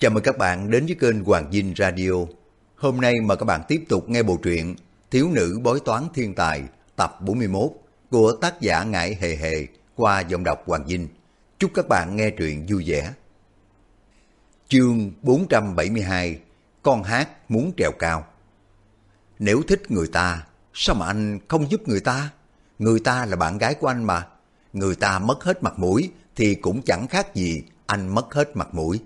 Chào mừng các bạn đến với kênh Hoàng Dinh Radio. Hôm nay mời các bạn tiếp tục nghe bộ truyện Thiếu nữ bói toán thiên tài tập 41 của tác giả Ngải Hề Hề qua giọng đọc Hoàng Dinh. Chúc các bạn nghe truyện vui vẻ. Chương 472 Con hát muốn trèo cao Nếu thích người ta, sao mà anh không giúp người ta? Người ta là bạn gái của anh mà. Người ta mất hết mặt mũi thì cũng chẳng khác gì anh mất hết mặt mũi.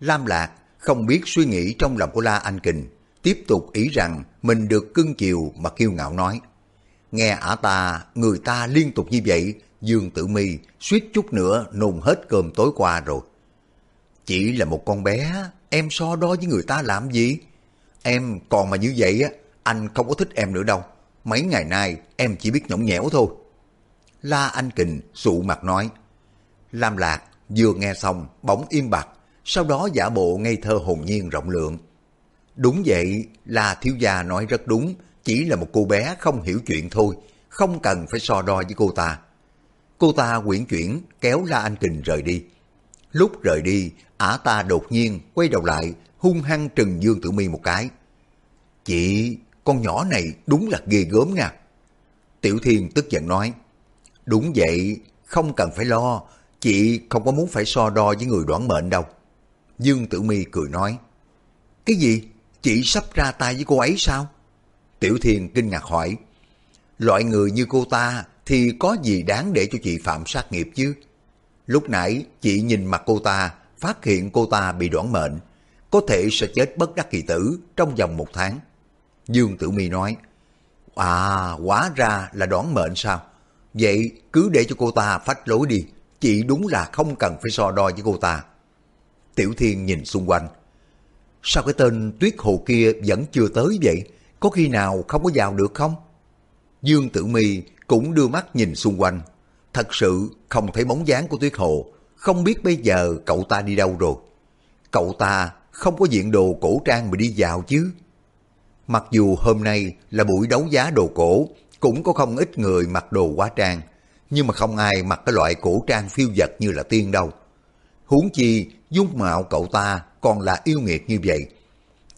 Lam Lạc không biết suy nghĩ trong lòng của La Anh Kình, tiếp tục ý rằng mình được cưng chiều mà kiêu ngạo nói. Nghe ả ta, người ta liên tục như vậy, Dương Tử Mi suýt chút nữa nôn hết cơm tối qua rồi. Chỉ là một con bé, em so đo với người ta làm gì? Em còn mà như vậy á, anh không có thích em nữa đâu. Mấy ngày nay em chỉ biết nhõng nhẽo thôi. La Anh Kình sụ mặt nói. Lam Lạc vừa nghe xong bỗng im bặt, sau đó giả bộ ngây thơ hồn nhiên rộng lượng. Đúng vậy, là thiếu gia nói rất đúng, chỉ là một cô bé không hiểu chuyện thôi, không cần phải so đo với cô ta. Cô ta quyển chuyển kéo La Anh Kình rời đi. Lúc rời đi, ả ta đột nhiên quay đầu lại, hung hăng trừng Dương Tử Mi một cái. Chị, con nhỏ này đúng là ghê gớm nha. Tiểu Thiên tức giận nói, đúng vậy, không cần phải lo, chị không có muốn phải so đo với người đoán mệnh đâu. Dương Tử Mi cười nói, cái gì? Chị sắp ra tay với cô ấy sao? Tiểu Thiên kinh ngạc hỏi, loại người như cô ta thì có gì đáng để cho chị phạm sát nghiệp chứ? Lúc nãy chị nhìn mặt cô ta, phát hiện cô ta bị đoản mệnh, có thể sẽ chết bất đắc kỳ tử trong vòng một tháng. Dương Tử Mi nói, À, hóa ra là đoán mệnh sao? Vậy cứ để cho cô ta phách lối đi, chị đúng là không cần phải so đo với cô ta. Tiểu Thiên nhìn xung quanh. Sao cái tên Tuyết Hồ kia vẫn chưa tới vậy? Có khi nào không có vào được không? Dương Tử Mi cũng đưa mắt nhìn xung quanh. Thật sự không thấy bóng dáng của Tuyết Hồ. Không biết bây giờ cậu ta đi đâu rồi. Cậu ta không có diện đồ cổ trang mà đi vào chứ. Mặc dù hôm nay là buổi đấu giá đồ cổ, cũng có không ít người mặc đồ quá trang, nhưng mà không ai mặc cái loại cổ trang phiêu dật như là tiên đâu. Huống chi, dung mạo cậu ta còn là yêu nghiệt như vậy.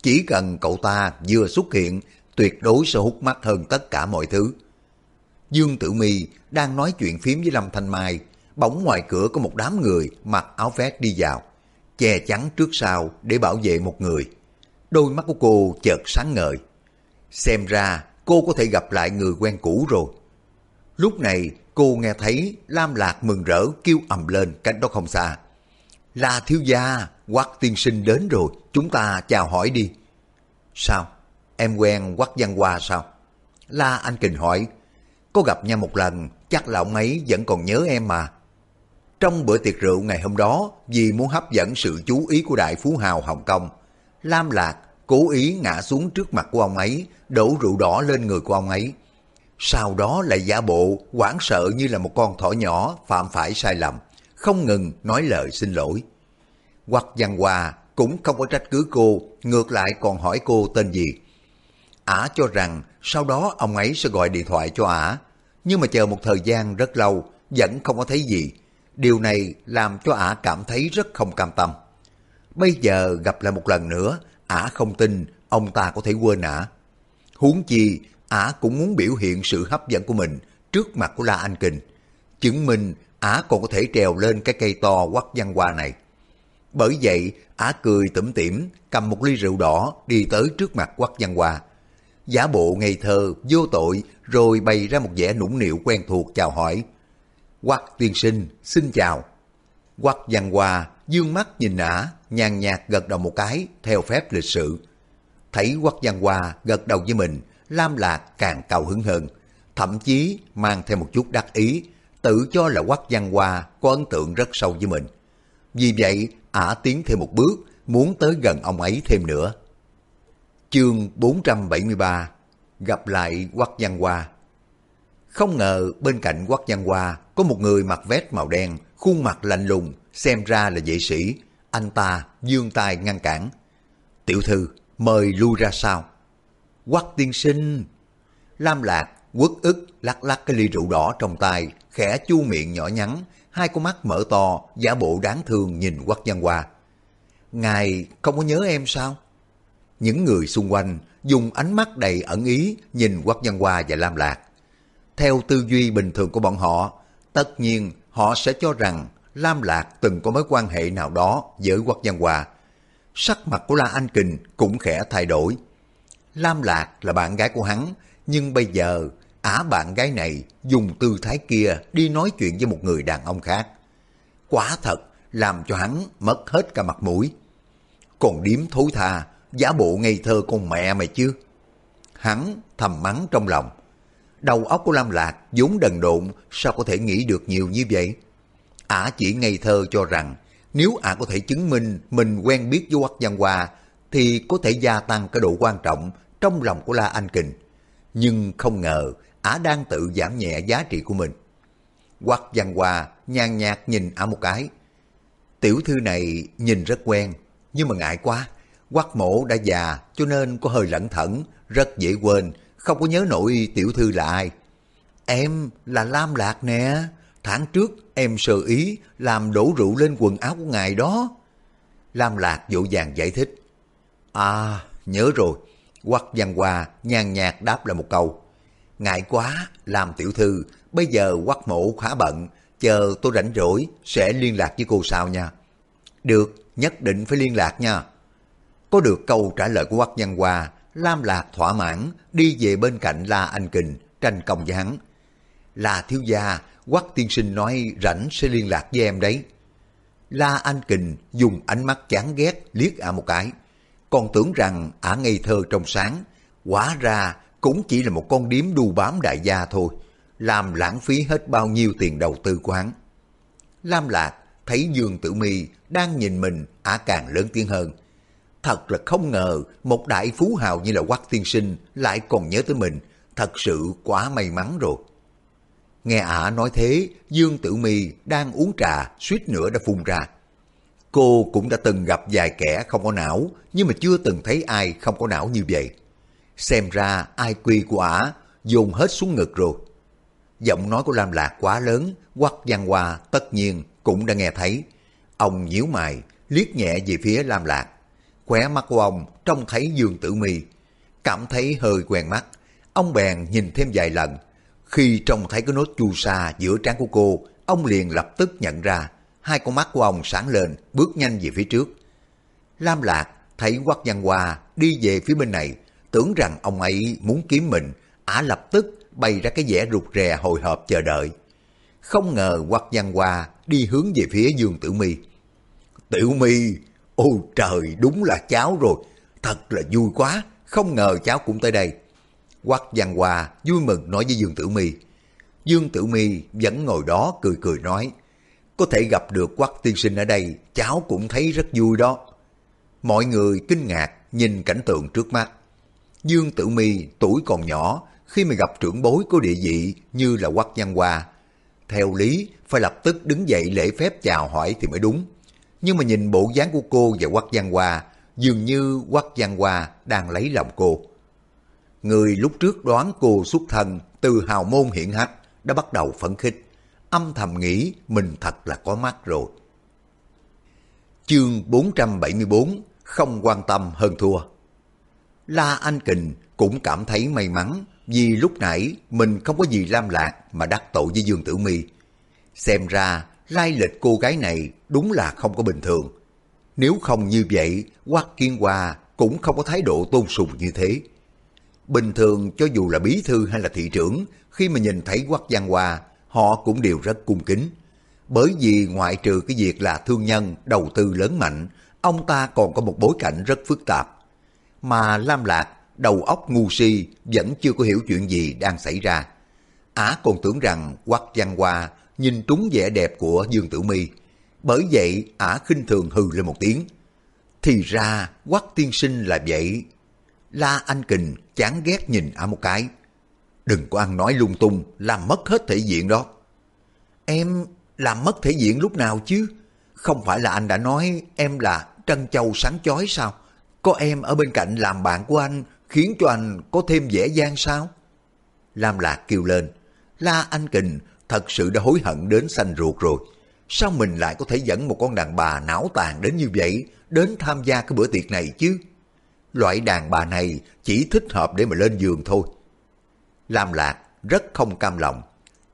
Chỉ cần cậu ta vừa xuất hiện, tuyệt đối sẽ hút mắt hơn tất cả mọi thứ. Dương Tử Mi đang nói chuyện phím với Lâm Thanh Mai, bỗng ngoài cửa có một đám người mặc áo vest đi vào, che chắn trước sau để bảo vệ một người. Đôi mắt của cô chợt sáng ngời. Xem ra cô có thể gặp lại người quen cũ rồi. Lúc này cô nghe thấy Lam Lạc mừng rỡ kêu ầm lên cách đó không xa. Là thiếu gia, quắc tiên sinh đến rồi, chúng ta chào hỏi đi. Sao? Em quen quắc văn hoa sao? La Anh Kình hỏi, có gặp nhau một lần, chắc là ông ấy vẫn còn nhớ em mà. Trong bữa tiệc rượu ngày hôm đó, vì muốn hấp dẫn sự chú ý của đại phú hào Hồng Kông, Lam Lạc cố ý ngã xuống trước mặt của ông ấy, đổ rượu đỏ lên người của ông ấy. Sau đó lại giả bộ, hoảng sợ như là một con thỏ nhỏ phạm phải sai lầm, không ngừng nói lời xin lỗi. Hoặc văn hòa cũng không có trách cứ cô, ngược lại còn hỏi cô tên gì. Ả cho rằng sau đó ông ấy sẽ gọi điện thoại cho Ả, nhưng mà chờ một thời gian rất lâu, vẫn không có thấy gì. Điều này làm cho Ả cảm thấy rất không cam tâm. Bây giờ gặp lại một lần nữa, ả không tin ông ta có thể quên ả. Huống chi, ả cũng muốn biểu hiện sự hấp dẫn của mình trước mặt của La Anh Kình. Chứng minh ả còn có thể trèo lên cái cây to quắc văn hoa này. Bởi vậy, ả cười tủm tỉm, cầm một ly rượu đỏ đi tới trước mặt quắc văn hoa. Giả bộ ngây thơ, vô tội, rồi bày ra một vẻ nũng nịu quen thuộc chào hỏi. Quắc tiên sinh, xin chào. Quắc văn hoa dương mắt nhìn ả, nhàn nhạt gật đầu một cái theo phép lịch sự. Thấy quắc văn hoa gật đầu với mình, Lam Lạc càng cao hứng hơn, thậm chí mang theo một chút đắc ý, tự cho là quắc văn hoa có ấn tượng rất sâu với mình. Vì vậy, ả tiến thêm một bước, muốn tới gần ông ấy thêm nữa. Chương 473 Gặp lại quắc văn hoa Không ngờ bên cạnh quắc văn hoa có một người mặc vest màu đen, khuôn mặt lạnh lùng, xem ra là vệ sĩ, anh ta dương tay ngăn cản. Tiểu thư, mời lui ra sau. Quắc tiên sinh. Lam Lạc quất ức lắc lắc cái ly rượu đỏ trong tay, khẽ chu miệng nhỏ nhắn, hai con mắt mở to, giả bộ đáng thương nhìn Quắc Văn Hoa. ngài không có nhớ em sao? Những người xung quanh dùng ánh mắt đầy ẩn ý nhìn Quách Văn Hoa và Lam Lạc. Theo tư duy bình thường của bọn họ, tất nhiên họ sẽ cho rằng Lam Lạc từng có mối quan hệ nào đó với Quách Văn Hoa. Sắc mặt của La Anh Kình cũng khẽ thay đổi. Lam Lạc là bạn gái của hắn, nhưng bây giờ ả bạn gái này dùng tư thái kia đi nói chuyện với một người đàn ông khác. Quả thật làm cho hắn mất hết cả mặt mũi. Còn điếm thối tha, giả bộ ngây thơ con mẹ mày chứ. Hắn thầm mắng trong lòng. Đầu óc của Lam Lạc vốn đần độn, sao có thể nghĩ được nhiều như vậy? Ả chỉ ngây thơ cho rằng nếu ả có thể chứng minh mình quen biết với Quốc Văn Hoa thì có thể gia tăng cái độ quan trọng trong lòng của La Anh Kình. Nhưng không ngờ ả đang tự giảm nhẹ giá trị của mình. Quắc Văn hòa nhàn nhạt nhìn ả một cái. Tiểu thư này nhìn rất quen, nhưng mà ngại quá. Quắc mổ đã già cho nên có hơi lẩn thẩn, rất dễ quên, không có nhớ nổi tiểu thư là ai. Em là Lam Lạc nè, tháng trước em sơ ý làm đổ rượu lên quần áo của ngài đó. Lam Lạc dỗ dàng giải thích. À, nhớ rồi. Quắc Văn hòa nhàn nhạt đáp lại một câu. Ngại quá, làm tiểu thư, bây giờ quắc mổ khá bận, chờ tôi rảnh rỗi sẽ liên lạc với cô sao nha. Được, nhất định phải liên lạc nha. Có được câu trả lời của quách Văn Hoa, Lam Lạc thỏa mãn đi về bên cạnh La Anh Kình tranh công với hắn. Là thiếu gia, quách tiên sinh nói rảnh sẽ liên lạc với em đấy. La Anh Kình dùng ánh mắt chán ghét liếc ả một cái. Còn tưởng rằng ả ngây thơ trong sáng, quả ra cũng chỉ là một con điếm đu bám đại gia thôi, làm lãng phí hết bao nhiêu tiền đầu tư của hắn. Lam Lạc thấy Dương Tử Mi đang nhìn mình, ả càng lớn tiếng hơn. Thật là không ngờ một đại phú hào như là Quách Tiên Sinh lại còn nhớ tới mình, thật sự quá may mắn rồi. Nghe ả nói thế, Dương Tử Mi đang uống trà, suýt nữa đã phun ra. Cô cũng đã từng gặp vài kẻ không có não, nhưng mà chưa từng thấy ai không có não như vậy. Xem ra ai quy của ả dồn hết xuống ngực rồi. Giọng nói của Lam Lạc quá lớn, quắc văn hoa tất nhiên cũng đã nghe thấy. Ông nhíu mày, liếc nhẹ về phía Lam Lạc. Khóe mắt của ông trông thấy Dương Tử Mi, cảm thấy hơi quen mắt. Ông bèn nhìn thêm vài lần. Khi trông thấy cái nốt chu sa giữa trán của cô, ông liền lập tức nhận ra. Hai con mắt của ông sáng lên, bước nhanh về phía trước. Lam Lạc thấy Quắc Văn Hoa đi về phía bên này, tưởng rằng ông ấy muốn kiếm mình, ả lập tức bày ra cái vẻ rụt rè hồi hộp chờ đợi. Không ngờ Quắc Văn Hoa đi hướng về phía Dương Tử Mi. Tiểu Mi, ôi trời đúng là cháu rồi, thật là vui quá, không ngờ cháu cũng tới đây. Quắc Văn Hoa vui mừng nói với Dương Tử Mi. Dương Tử Mi vẫn ngồi đó cười cười nói, có thể gặp được Quắc tiên sinh ở đây, cháu cũng thấy rất vui đó. Mọi người kinh ngạc nhìn cảnh tượng trước mắt. Dương Tử Mi tuổi còn nhỏ, khi mà gặp trưởng bối có địa vị như là Quách Văn Hoa, theo lý phải lập tức đứng dậy lễ phép chào hỏi thì mới đúng. Nhưng mà nhìn bộ dáng của cô và Quách Văn Hoa, dường như Quách Văn Hoa đang lấy lòng cô. Người lúc trước đoán cô xuất thân từ hào môn hiện hách đã bắt đầu phấn khích, âm thầm nghĩ mình thật là có mắt rồi. Chương 474 Không quan tâm hơn thua La Anh Kình cũng cảm thấy may mắn vì lúc nãy mình không có gì lam lạc mà đắc tội với Dương Tử Mi. Xem ra lai lịch cô gái này đúng là không có bình thường. Nếu không như vậy, Quách Kiên Hoa cũng không có thái độ tôn sùng như thế. Bình thường cho dù là bí thư hay là thị trưởng, khi mà nhìn thấy Quách Giang Hoa, họ cũng đều rất cung kính. Bởi vì ngoại trừ cái việc là thương nhân, đầu tư lớn mạnh, ông ta còn có một bối cảnh rất phức tạp mà Lam Lạc đầu óc ngu si vẫn chưa có hiểu chuyện gì đang xảy ra. Á còn tưởng rằng Quách Văn Hoa nhìn trúng vẻ đẹp của Dương Tử Mi, bởi vậy Á khinh thường hừ lên một tiếng. Thì ra Quách tiên sinh là vậy. La Anh Kình chán ghét nhìn Á một cái. Đừng có ăn nói lung tung, làm mất hết thể diện đó. Em làm mất thể diện lúc nào chứ? Không phải là anh đã nói em là trân châu sáng chói sao? Có em ở bên cạnh làm bạn của anh khiến cho anh có thêm dễ dàng sao? Lam Lạc kêu lên. La Anh Kình thật sự đã hối hận đến xanh ruột rồi. sao mình lại có thể dẫn một con đàn bà não tàn đến như vậy đến tham gia cái bữa tiệc này chứ? Loại đàn bà này chỉ thích hợp để mà lên giường thôi. Lam Lạc rất không cam lòng,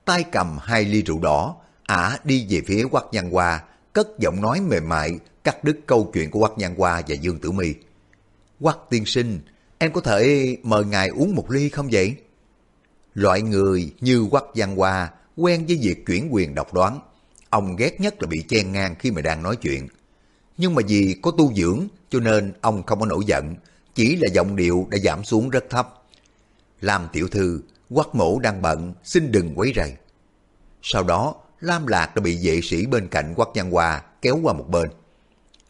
tay cầm hai ly rượu đỏ, ả đi về phía Quắc Nhân Hoa, cất giọng nói mềm mại, cắt đứt câu chuyện của Quắc Nhân Hoa và Dương Tử Mi. Quắc tiên sinh, em có thể mời ngài uống một ly không vậy? Loại người như Quắc Giang Hoa quen với việc chuyển quyền độc đoán. Ông ghét nhất là bị chen ngang khi mà đang nói chuyện. Nhưng mà vì có tu dưỡng cho nên ông không có nổi giận, chỉ là giọng điệu đã giảm xuống rất thấp. Lam tiểu thư, quắc mổ đang bận, xin đừng quấy rầy. Sau đó, Lam Lạc đã bị vệ sĩ bên cạnh quắc Giang hoa kéo qua một bên.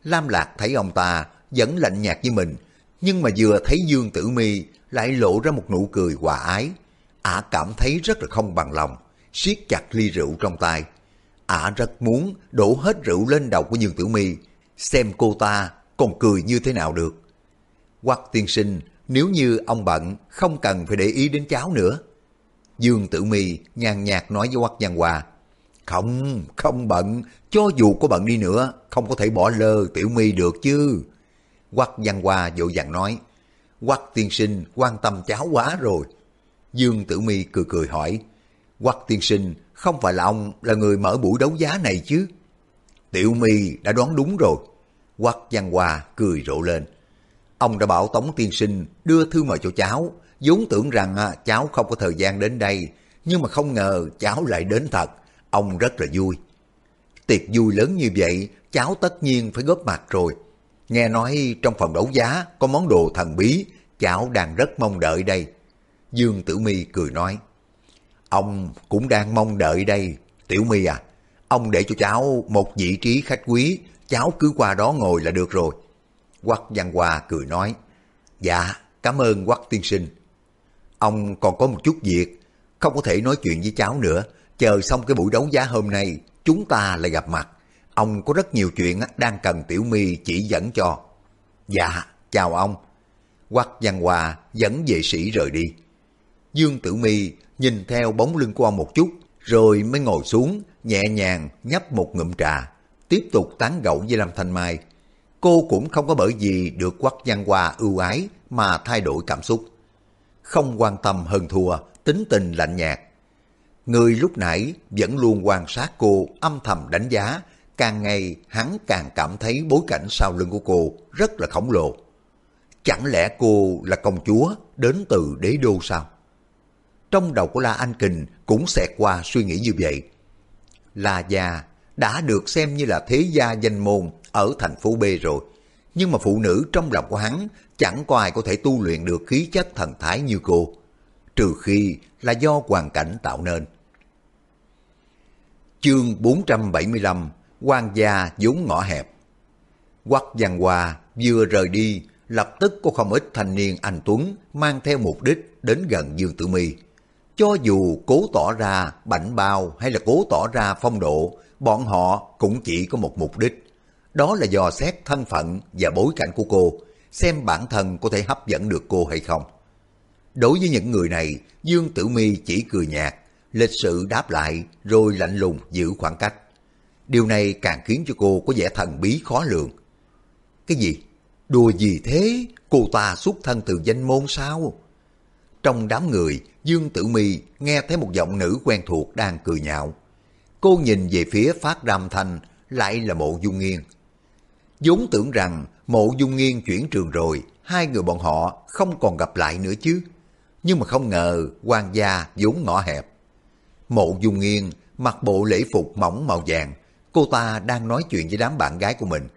Lam Lạc thấy ông ta vẫn lạnh nhạt với mình, nhưng mà vừa thấy Dương Tử Mi lại lộ ra một nụ cười hòa ái. Ả cảm thấy rất là không bằng lòng, siết chặt ly rượu trong tay. Ả rất muốn đổ hết rượu lên đầu của Dương Tử Mi, xem cô ta còn cười như thế nào được. Hoặc tiên sinh, nếu như ông bận, không cần phải để ý đến cháu nữa. Dương Tử Mi nhàn nhạt nói với Quắc Văn Hòa, không, không bận, cho dù có bận đi nữa, không có thể bỏ lơ Tiểu Mi được chứ. Quắc Văn Hoa vội vàng nói, Quắc tiên sinh quan tâm cháu quá rồi. Dương Tử Mi cười cười hỏi, Quắc tiên sinh không phải là ông là người mở buổi đấu giá này chứ? Tiểu Mi đã đoán đúng rồi. Quắc Văn Hoa cười rộ lên. Ông đã bảo Tống tiên sinh đưa thư mời cho cháu, vốn tưởng rằng à, cháu không có thời gian đến đây, nhưng mà không ngờ cháu lại đến thật, ông rất là vui. Tiệc vui lớn như vậy, cháu tất nhiên phải góp mặt rồi. Nghe nói trong phòng đấu giá có món đồ thần bí, cháu đang rất mong đợi đây. Dương Tử Mi cười nói, ông cũng đang mong đợi đây, Tiểu Mi à, ông để cho cháu một vị trí khách quý, cháu cứ qua đó ngồi là được rồi. Quắc Văn Hoa cười nói, dạ, cảm ơn Quắc tiên sinh. Ông còn có một chút việc, không có thể nói chuyện với cháu nữa, chờ xong cái buổi đấu giá hôm nay, chúng ta lại gặp mặt. Ông có rất nhiều chuyện đang cần Tiểu My chỉ dẫn cho. Dạ, chào ông. Quắc Văn Hòa dẫn vệ sĩ rời đi. Dương Tử My nhìn theo bóng lưng của ông một chút, rồi mới ngồi xuống, nhẹ nhàng nhấp một ngụm trà, tiếp tục tán gẫu với Lâm Thanh Mai. Cô cũng không có bởi vì được Quắc Văn Hòa ưu ái mà thay đổi cảm xúc. Không quan tâm hơn thua, tính tình lạnh nhạt. Người lúc nãy vẫn luôn quan sát cô âm thầm đánh giá, càng ngày, hắn càng cảm thấy bối cảnh sau lưng của cô rất là khổng lồ. Chẳng lẽ cô là công chúa đến từ đế đô sao? Trong đầu của La Anh Kình cũng xẹt qua suy nghĩ như vậy. La Gia đã được xem như là thế gia danh môn ở thành phố B rồi. Nhưng mà phụ nữ trong lòng của hắn chẳng có ai có thể tu luyện được khí chất thần thái như cô. Trừ khi là do hoàn cảnh tạo nên. Chương 475 quan gia vốn ngõ hẹp. Quắc văn hòa vừa rời đi, lập tức có không ít thanh niên anh Tuấn mang theo mục đích đến gần Dương Tử Mi. Cho dù cố tỏ ra bảnh bao hay là cố tỏ ra phong độ, bọn họ cũng chỉ có một mục đích. Đó là dò xét thân phận và bối cảnh của cô, xem bản thân có thể hấp dẫn được cô hay không. Đối với những người này, Dương Tử Mi chỉ cười nhạt, lịch sự đáp lại rồi lạnh lùng giữ khoảng cách. Điều này càng khiến cho cô có vẻ thần bí khó lường. Cái gì? Đùa gì thế? Cô ta xuất thân từ danh môn sao? Trong đám người, Dương Tử Mi nghe thấy một giọng nữ quen thuộc đang cười nhạo. Cô nhìn về phía phát đam thanh, lại là mộ dung nghiên. vốn tưởng rằng mộ dung nghiên chuyển trường rồi, hai người bọn họ không còn gặp lại nữa chứ. Nhưng mà không ngờ quan gia vốn ngõ hẹp. Mộ dung nghiên mặc bộ lễ phục mỏng màu vàng, cô ta đang nói chuyện với đám bạn gái của mình.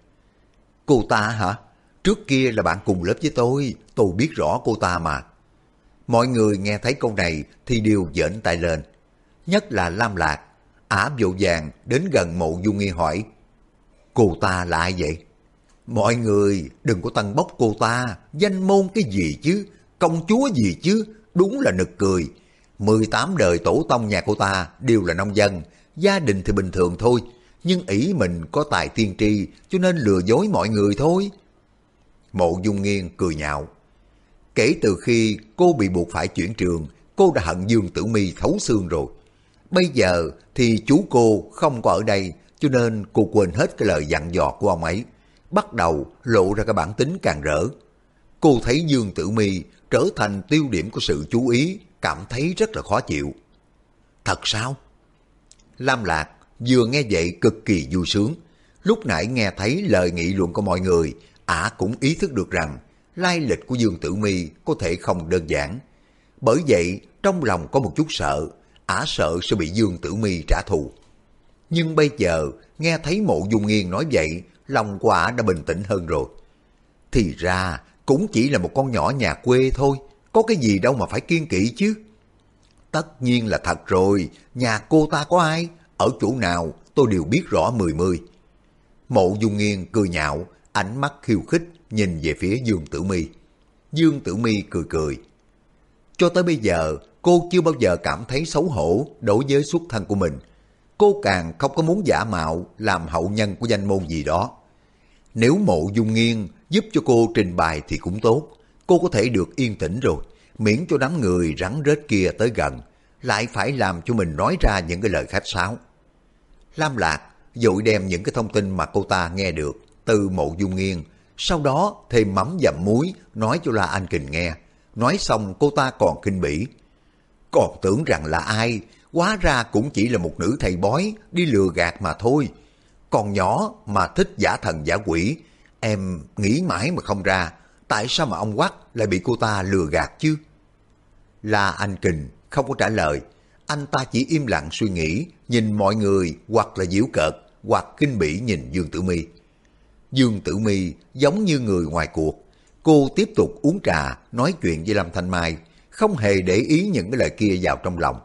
Cô ta hả? Trước kia là bạn cùng lớp với tôi, tôi biết rõ cô ta mà. Mọi người nghe thấy câu này thì đều dễn tay lên. Nhất là Lam Lạc, ả vội vàng đến gần mộ dung nghi hỏi. Cô ta là ai vậy? Mọi người đừng có tăng bốc cô ta, danh môn cái gì chứ, công chúa gì chứ, đúng là nực cười. 18 đời tổ tông nhà cô ta đều là nông dân, gia đình thì bình thường thôi, nhưng ý mình có tài tiên tri cho nên lừa dối mọi người thôi. Mộ Dung Nghiên cười nhạo. Kể từ khi cô bị buộc phải chuyển trường, cô đã hận Dương Tử Mi thấu xương rồi. Bây giờ thì chú cô không có ở đây, cho nên cô quên hết cái lời dặn dò của ông ấy, bắt đầu lộ ra cái bản tính càng rỡ. Cô thấy Dương Tử Mi trở thành tiêu điểm của sự chú ý, cảm thấy rất là khó chịu. Thật sao? Lam Lạc vừa nghe vậy cực kỳ vui sướng. Lúc nãy nghe thấy lời nghị luận của mọi người, ả cũng ý thức được rằng lai lịch của Dương Tử Mi có thể không đơn giản. Bởi vậy, trong lòng có một chút sợ, ả sợ sẽ bị Dương Tử Mi trả thù. Nhưng bây giờ, nghe thấy mộ dung nghiên nói vậy, lòng của ả đã bình tĩnh hơn rồi. Thì ra, cũng chỉ là một con nhỏ nhà quê thôi, có cái gì đâu mà phải kiên kỵ chứ. Tất nhiên là thật rồi, nhà cô ta có ai, ở chỗ nào tôi đều biết rõ mười mươi. Mộ dung nghiên cười nhạo, ánh mắt khiêu khích nhìn về phía Dương Tử Mi. Dương Tử Mi cười cười. Cho tới bây giờ, cô chưa bao giờ cảm thấy xấu hổ đối với xuất thân của mình. Cô càng không có muốn giả mạo làm hậu nhân của danh môn gì đó. Nếu mộ dung nghiên giúp cho cô trình bày thì cũng tốt. Cô có thể được yên tĩnh rồi, miễn cho đám người rắn rết kia tới gần, lại phải làm cho mình nói ra những cái lời khách sáo. Lam Lạc dội đem những cái thông tin mà cô ta nghe được từ mộ dung nghiêng sau đó thêm mắm dặm muối nói cho La Anh Kình nghe. Nói xong cô ta còn kinh bỉ. Còn tưởng rằng là ai, quá ra cũng chỉ là một nữ thầy bói đi lừa gạt mà thôi. Còn nhỏ mà thích giả thần giả quỷ, em nghĩ mãi mà không ra, tại sao mà ông quắc lại bị cô ta lừa gạt chứ? La Anh Kình không có trả lời, anh ta chỉ im lặng suy nghĩ, nhìn mọi người hoặc là diễu cợt, hoặc kinh bỉ nhìn Dương Tử Mi. Dương Tử Mi giống như người ngoài cuộc, cô tiếp tục uống trà, nói chuyện với Lâm Thanh Mai, không hề để ý những cái lời kia vào trong lòng.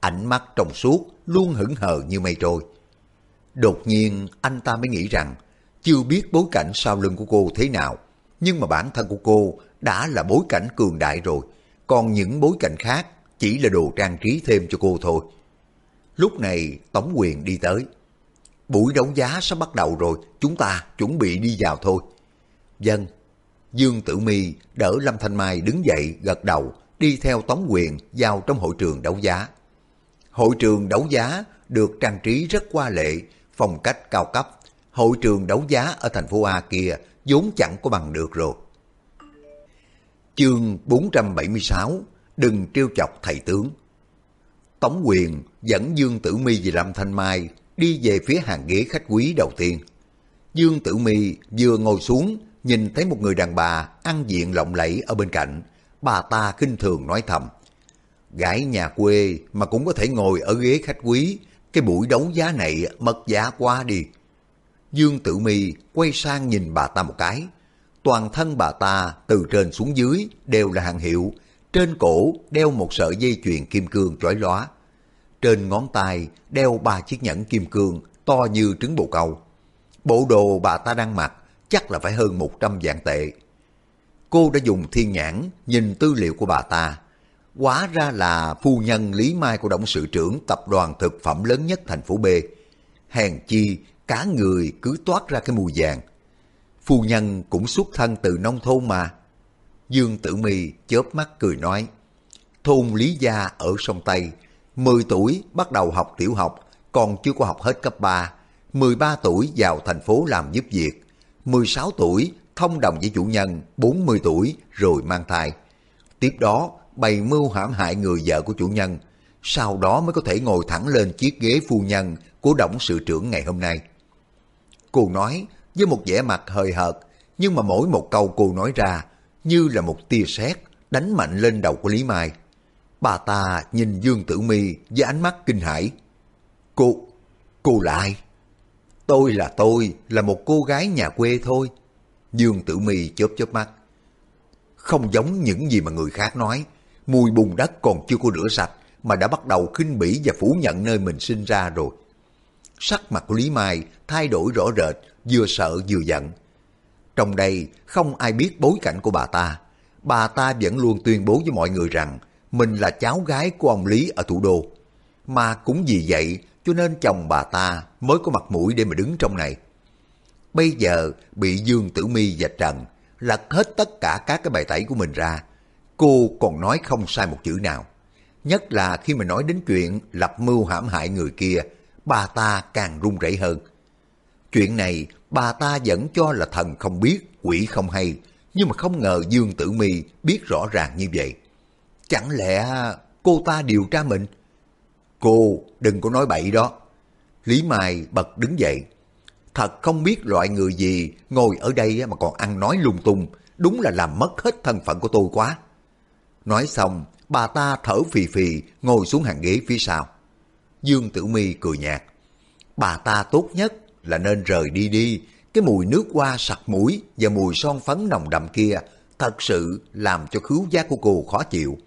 Ánh mắt trong suốt, luôn hững hờ như mây trôi. Đột nhiên anh ta mới nghĩ rằng, chưa biết bối cảnh sau lưng của cô thế nào, nhưng mà bản thân của cô đã là bối cảnh cường đại rồi, còn những bối cảnh khác chỉ là đồ trang trí thêm cho cô thôi. Lúc này Tống Quyền đi tới. Buổi đấu giá sắp bắt đầu rồi, chúng ta chuẩn bị đi vào thôi. Dân, Dương Tử Mi đỡ Lâm Thanh Mai đứng dậy gật đầu, đi theo Tống Quyền vào trong hội trường đấu giá. Hội trường đấu giá được trang trí rất qua lệ, phong cách cao cấp. Hội trường đấu giá ở thành phố A kia vốn chẳng có bằng được rồi. Chương 476 Đừng trêu chọc thầy tướng Tống quyền dẫn Dương Tử Mi và Lâm Thanh Mai đi về phía hàng ghế khách quý đầu tiên. Dương Tử Mi vừa ngồi xuống, nhìn thấy một người đàn bà ăn diện lộng lẫy ở bên cạnh. Bà ta kinh thường nói thầm. Gái nhà quê mà cũng có thể ngồi ở ghế khách quý, cái buổi đấu giá này mất giá quá đi. Dương Tử Mi quay sang nhìn bà ta một cái. Toàn thân bà ta từ trên xuống dưới đều là hàng hiệu, trên cổ đeo một sợi dây chuyền kim cương chói lóa. Trên ngón tay đeo ba chiếc nhẫn kim cương to như trứng bồ câu. Bộ đồ bà ta đang mặc chắc là phải hơn 100 vạn tệ. Cô đã dùng thiên nhãn nhìn tư liệu của bà ta. Quá ra là phu nhân Lý Mai của tổng sự trưởng tập đoàn thực phẩm lớn nhất thành phố B. Hèn chi, cả người cứ toát ra cái mùi vàng. Phu nhân cũng xuất thân từ nông thôn mà. Dương Tử Mi chớp mắt cười nói, thôn Lý Gia ở sông Tây, 10 tuổi bắt đầu học tiểu học, còn chưa có học hết cấp 3, 13 tuổi vào thành phố làm giúp việc, 16 tuổi thông đồng với chủ nhân, 40 tuổi rồi mang thai. Tiếp đó bày mưu hãm hại người vợ của chủ nhân, sau đó mới có thể ngồi thẳng lên chiếc ghế phu nhân của tổng sự trưởng ngày hôm nay. Cô nói với một vẻ mặt hời hợt, nhưng mà mỗi một câu cô nói ra như là một tia sét đánh mạnh lên đầu của Lý Mai. Bà ta nhìn Dương Tử Mi với ánh mắt kinh hãi. Cô, cô là ai? Tôi là tôi, là một cô gái nhà quê thôi. Dương Tử Mi chớp chớp mắt. Không giống những gì mà người khác nói, mùi bùn đất còn chưa có rửa sạch mà đã bắt đầu khinh bỉ và phủ nhận nơi mình sinh ra rồi. Sắc mặt của Lý Mai thay đổi rõ rệt, vừa sợ vừa giận. Trong đây không ai biết bối cảnh của bà ta. Bà ta vẫn luôn tuyên bố với mọi người rằng mình là cháu gái của ông Lý ở thủ đô. Mà cũng vì vậy cho nên chồng bà ta mới có mặt mũi để mà đứng trong này. Bây giờ bị Dương Tử Mi và Trần lật hết tất cả các cái bài tẩy của mình ra. Cô còn nói không sai một chữ nào. Nhất là khi mà nói đến chuyện lập mưu hãm hại người kia, bà ta càng run rẩy hơn. Chuyện này bà ta vẫn cho là thần không biết, quỷ không hay, nhưng mà không ngờ Dương Tử Mi biết rõ ràng như vậy. Chẳng lẽ cô ta điều tra mình? Cô đừng có nói bậy đó. Lý Mai bật đứng dậy. Thật không biết loại người gì ngồi ở đây mà còn ăn nói lung tung, đúng là làm mất hết thân phận của tôi quá. Nói xong, bà ta thở phì phì ngồi xuống hàng ghế phía sau. Dương Tử Mi cười nhạt. Bà ta tốt nhất là nên rời đi đi, cái mùi nước hoa sặc mũi và mùi son phấn nồng đậm kia thật sự làm cho khứu giác của cô khó chịu.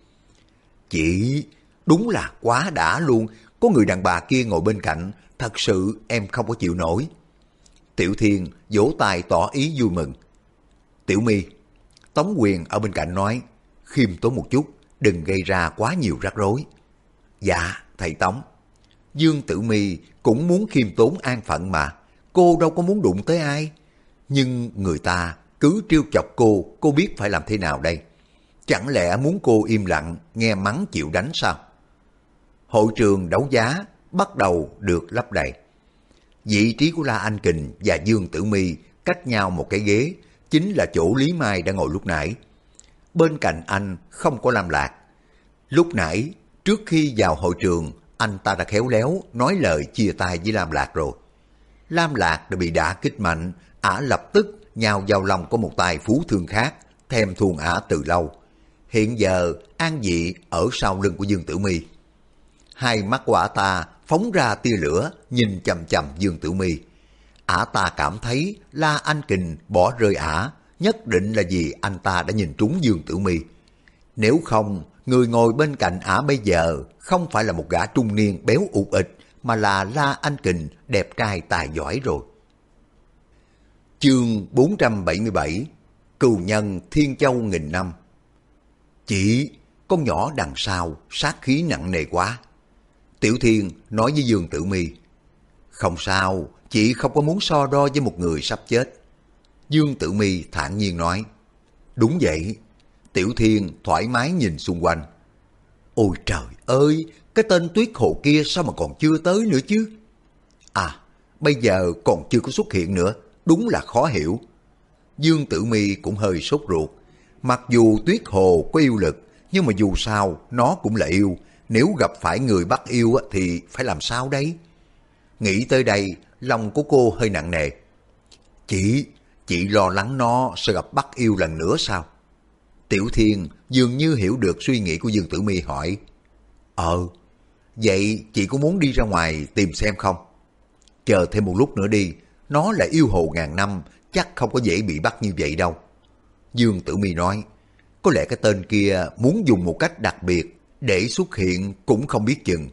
Chị, đúng là quá đã luôn, có người đàn bà kia ngồi bên cạnh, thật sự em không có chịu nổi. Tiểu Thiên vỗ tay tỏ ý vui mừng. Tiểu My, Tống Quyền ở bên cạnh nói, khiêm tốn một chút, đừng gây ra quá nhiều rắc rối. Dạ, thầy Tống. Dương Tử Mi cũng muốn khiêm tốn an phận mà, cô đâu có muốn đụng tới ai. Nhưng người ta cứ trêu chọc cô, cô biết phải làm thế nào đây? Chẳng lẽ muốn cô im lặng, nghe mắng chịu đánh sao? Hội trường đấu giá bắt đầu được lấp đầy. Vị trí của La Anh Kình và Dương Tử Mi cách nhau một cái ghế, chính là chỗ Lý Mai đã ngồi lúc nãy. Bên cạnh anh không có Lam Lạc. Lúc nãy, trước khi vào hội trường, anh ta đã khéo léo nói lời chia tay với Lam Lạc rồi. Lam Lạc đã bị đả kích mạnh, ả lập tức nhào vào lòng của một tài phú thương khác, thèm thuồng ả từ lâu. Hiện giờ an dị ở sau lưng của Dương Tử Mi. Hai mắt của ả ta phóng ra tia lửa, nhìn chầm chầm Dương Tử Mi. Ả ta cảm thấy La Anh Kình bỏ rơi ả, nhất định là vì anh ta đã nhìn trúng Dương Tử Mi. Nếu không, người ngồi bên cạnh ả bây giờ không phải là một gã trung niên béo ụt ịch, mà là La Anh Kình đẹp trai tài giỏi rồi. Chương 477 Cừu nhân Thiên Châu nghìn năm Chị, con nhỏ đằng sau sát khí nặng nề quá. Tiểu Thiên nói với Dương Tử Mi Không sao, chị không có muốn so đo với một người sắp chết. Dương Tử Mi thản nhiên nói Đúng vậy. Tiểu Thiên thoải mái nhìn xung quanh. Ôi trời ơi, cái tên tuyết hồ kia sao mà còn chưa tới nữa chứ? À, bây giờ còn chưa có xuất hiện nữa, đúng là khó hiểu. Dương Tử Mi cũng hơi sốt ruột. Mặc dù tuyết hồ có yêu lực, nhưng mà dù sao nó cũng là yêu. Nếu gặp phải người bắt yêu thì phải làm sao đấy? Nghĩ tới đây, lòng của cô hơi nặng nề. Chị, chị lo lắng nó sẽ gặp bắt yêu lần nữa sao? Tiểu Thiên dường như hiểu được suy nghĩ của Dương Tử Mi hỏi. Ờ, vậy chị có muốn đi ra ngoài tìm xem không? Chờ thêm một lúc nữa đi, nó là yêu hồ ngàn năm, chắc không có dễ bị bắt như vậy đâu. Dương Tử Mi nói, có lẽ cái tên kia muốn dùng một cách đặc biệt để xuất hiện cũng không biết chừng.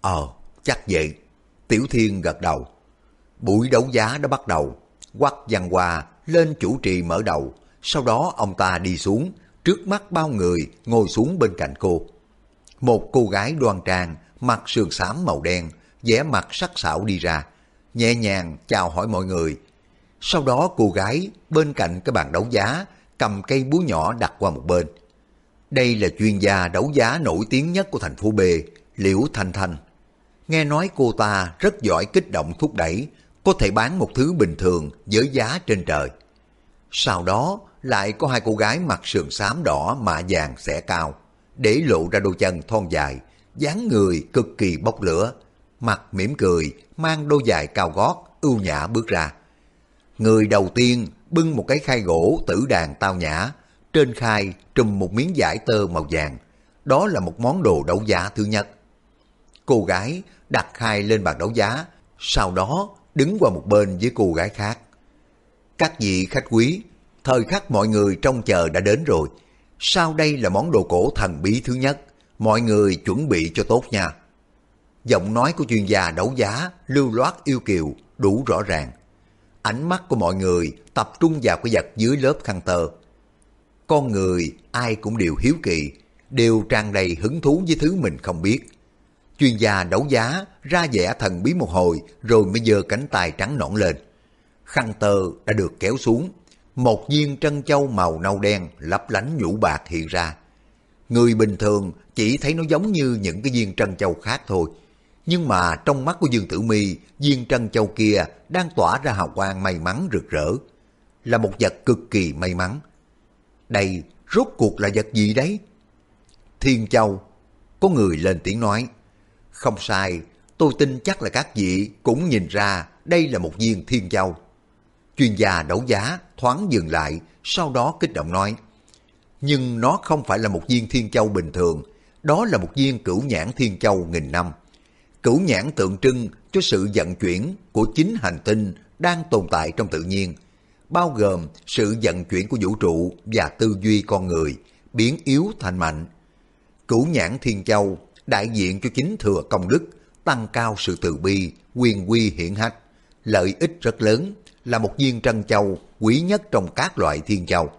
Ờ, chắc vậy. Tiểu Thiên gật đầu. Buổi đấu giá đã bắt đầu. Quắc văn hòa lên chủ trì mở đầu. Sau đó ông ta đi xuống, trước mắt bao người ngồi xuống bên cạnh cô. Một cô gái đoan trang, mặc sườn xám màu đen, vẻ mặt sắc sảo đi ra, nhẹ nhàng chào hỏi mọi người. Sau đó cô gái bên cạnh cái bàn đấu giá cầm cây búa nhỏ đặt qua một bên. Đây là chuyên gia đấu giá nổi tiếng nhất của thành phố B, Liễu Thanh Thanh. Nghe nói cô ta rất giỏi kích động thúc đẩy, có thể bán một thứ bình thường với giá trên trời. Sau đó lại có hai cô gái mặc sườn xám đỏ mạ vàng xẻ cao, để lộ ra đôi chân thon dài, dáng người cực kỳ bốc lửa, mặt mỉm cười, mang đôi giày cao gót, ưu nhã bước ra. Người đầu tiên bưng một cái khay gỗ tử đàn tao nhã, trên khai trùm một miếng vải tơ màu vàng. Đó là một món đồ đấu giá thứ nhất. Cô gái đặt khai lên bàn đấu giá, sau đó đứng qua một bên với cô gái khác. Các vị khách quý, thời khắc mọi người trong chờ đã đến rồi. Sau đây là món đồ cổ thần bí thứ nhất, mọi người chuẩn bị cho tốt nha. Giọng nói của chuyên gia đấu giá, lưu loát yêu kiều, đủ rõ ràng. Ánh mắt của mọi người tập trung vào cái vật dưới lớp khăn tơ. Con người ai cũng đều hiếu kỳ, đều tràn đầy hứng thú với thứ mình không biết. Chuyên gia đấu giá ra vẻ thần bí một hồi rồi mới giơ cánh tay trắng nõn lên. Khăn tơ đã được kéo xuống, một viên trân châu màu nâu đen lấp lánh nhũ bạc hiện ra. Người bình thường chỉ thấy nó giống như những cái viên trân châu khác thôi. Nhưng mà trong mắt của Dương Tử Mi, viên trân châu kia đang tỏa ra hào quang may mắn rực rỡ. Là một vật cực kỳ may mắn. Đây rốt cuộc là vật gì đấy? Thiên Châu. Có người lên tiếng nói. Không sai, tôi tin chắc là các vị cũng nhìn ra đây là một viên Thiên Châu. Chuyên gia đấu giá thoáng dừng lại, sau đó kích động nói. Nhưng nó không phải là một viên Thiên Châu bình thường, đó là một viên cửu nhãn Thiên Châu nghìn năm. Cửu nhãn tượng trưng cho sự vận chuyển của chính hành tinh đang tồn tại trong tự nhiên, bao gồm sự vận chuyển của vũ trụ và tư duy con người, biến yếu thành mạnh. Cửu nhãn Thiên Châu đại diện cho chính thừa công đức, tăng cao sự từ bi, quyền quy hiển hách, lợi ích rất lớn, là một viên trân châu quý nhất trong các loại thiên châu.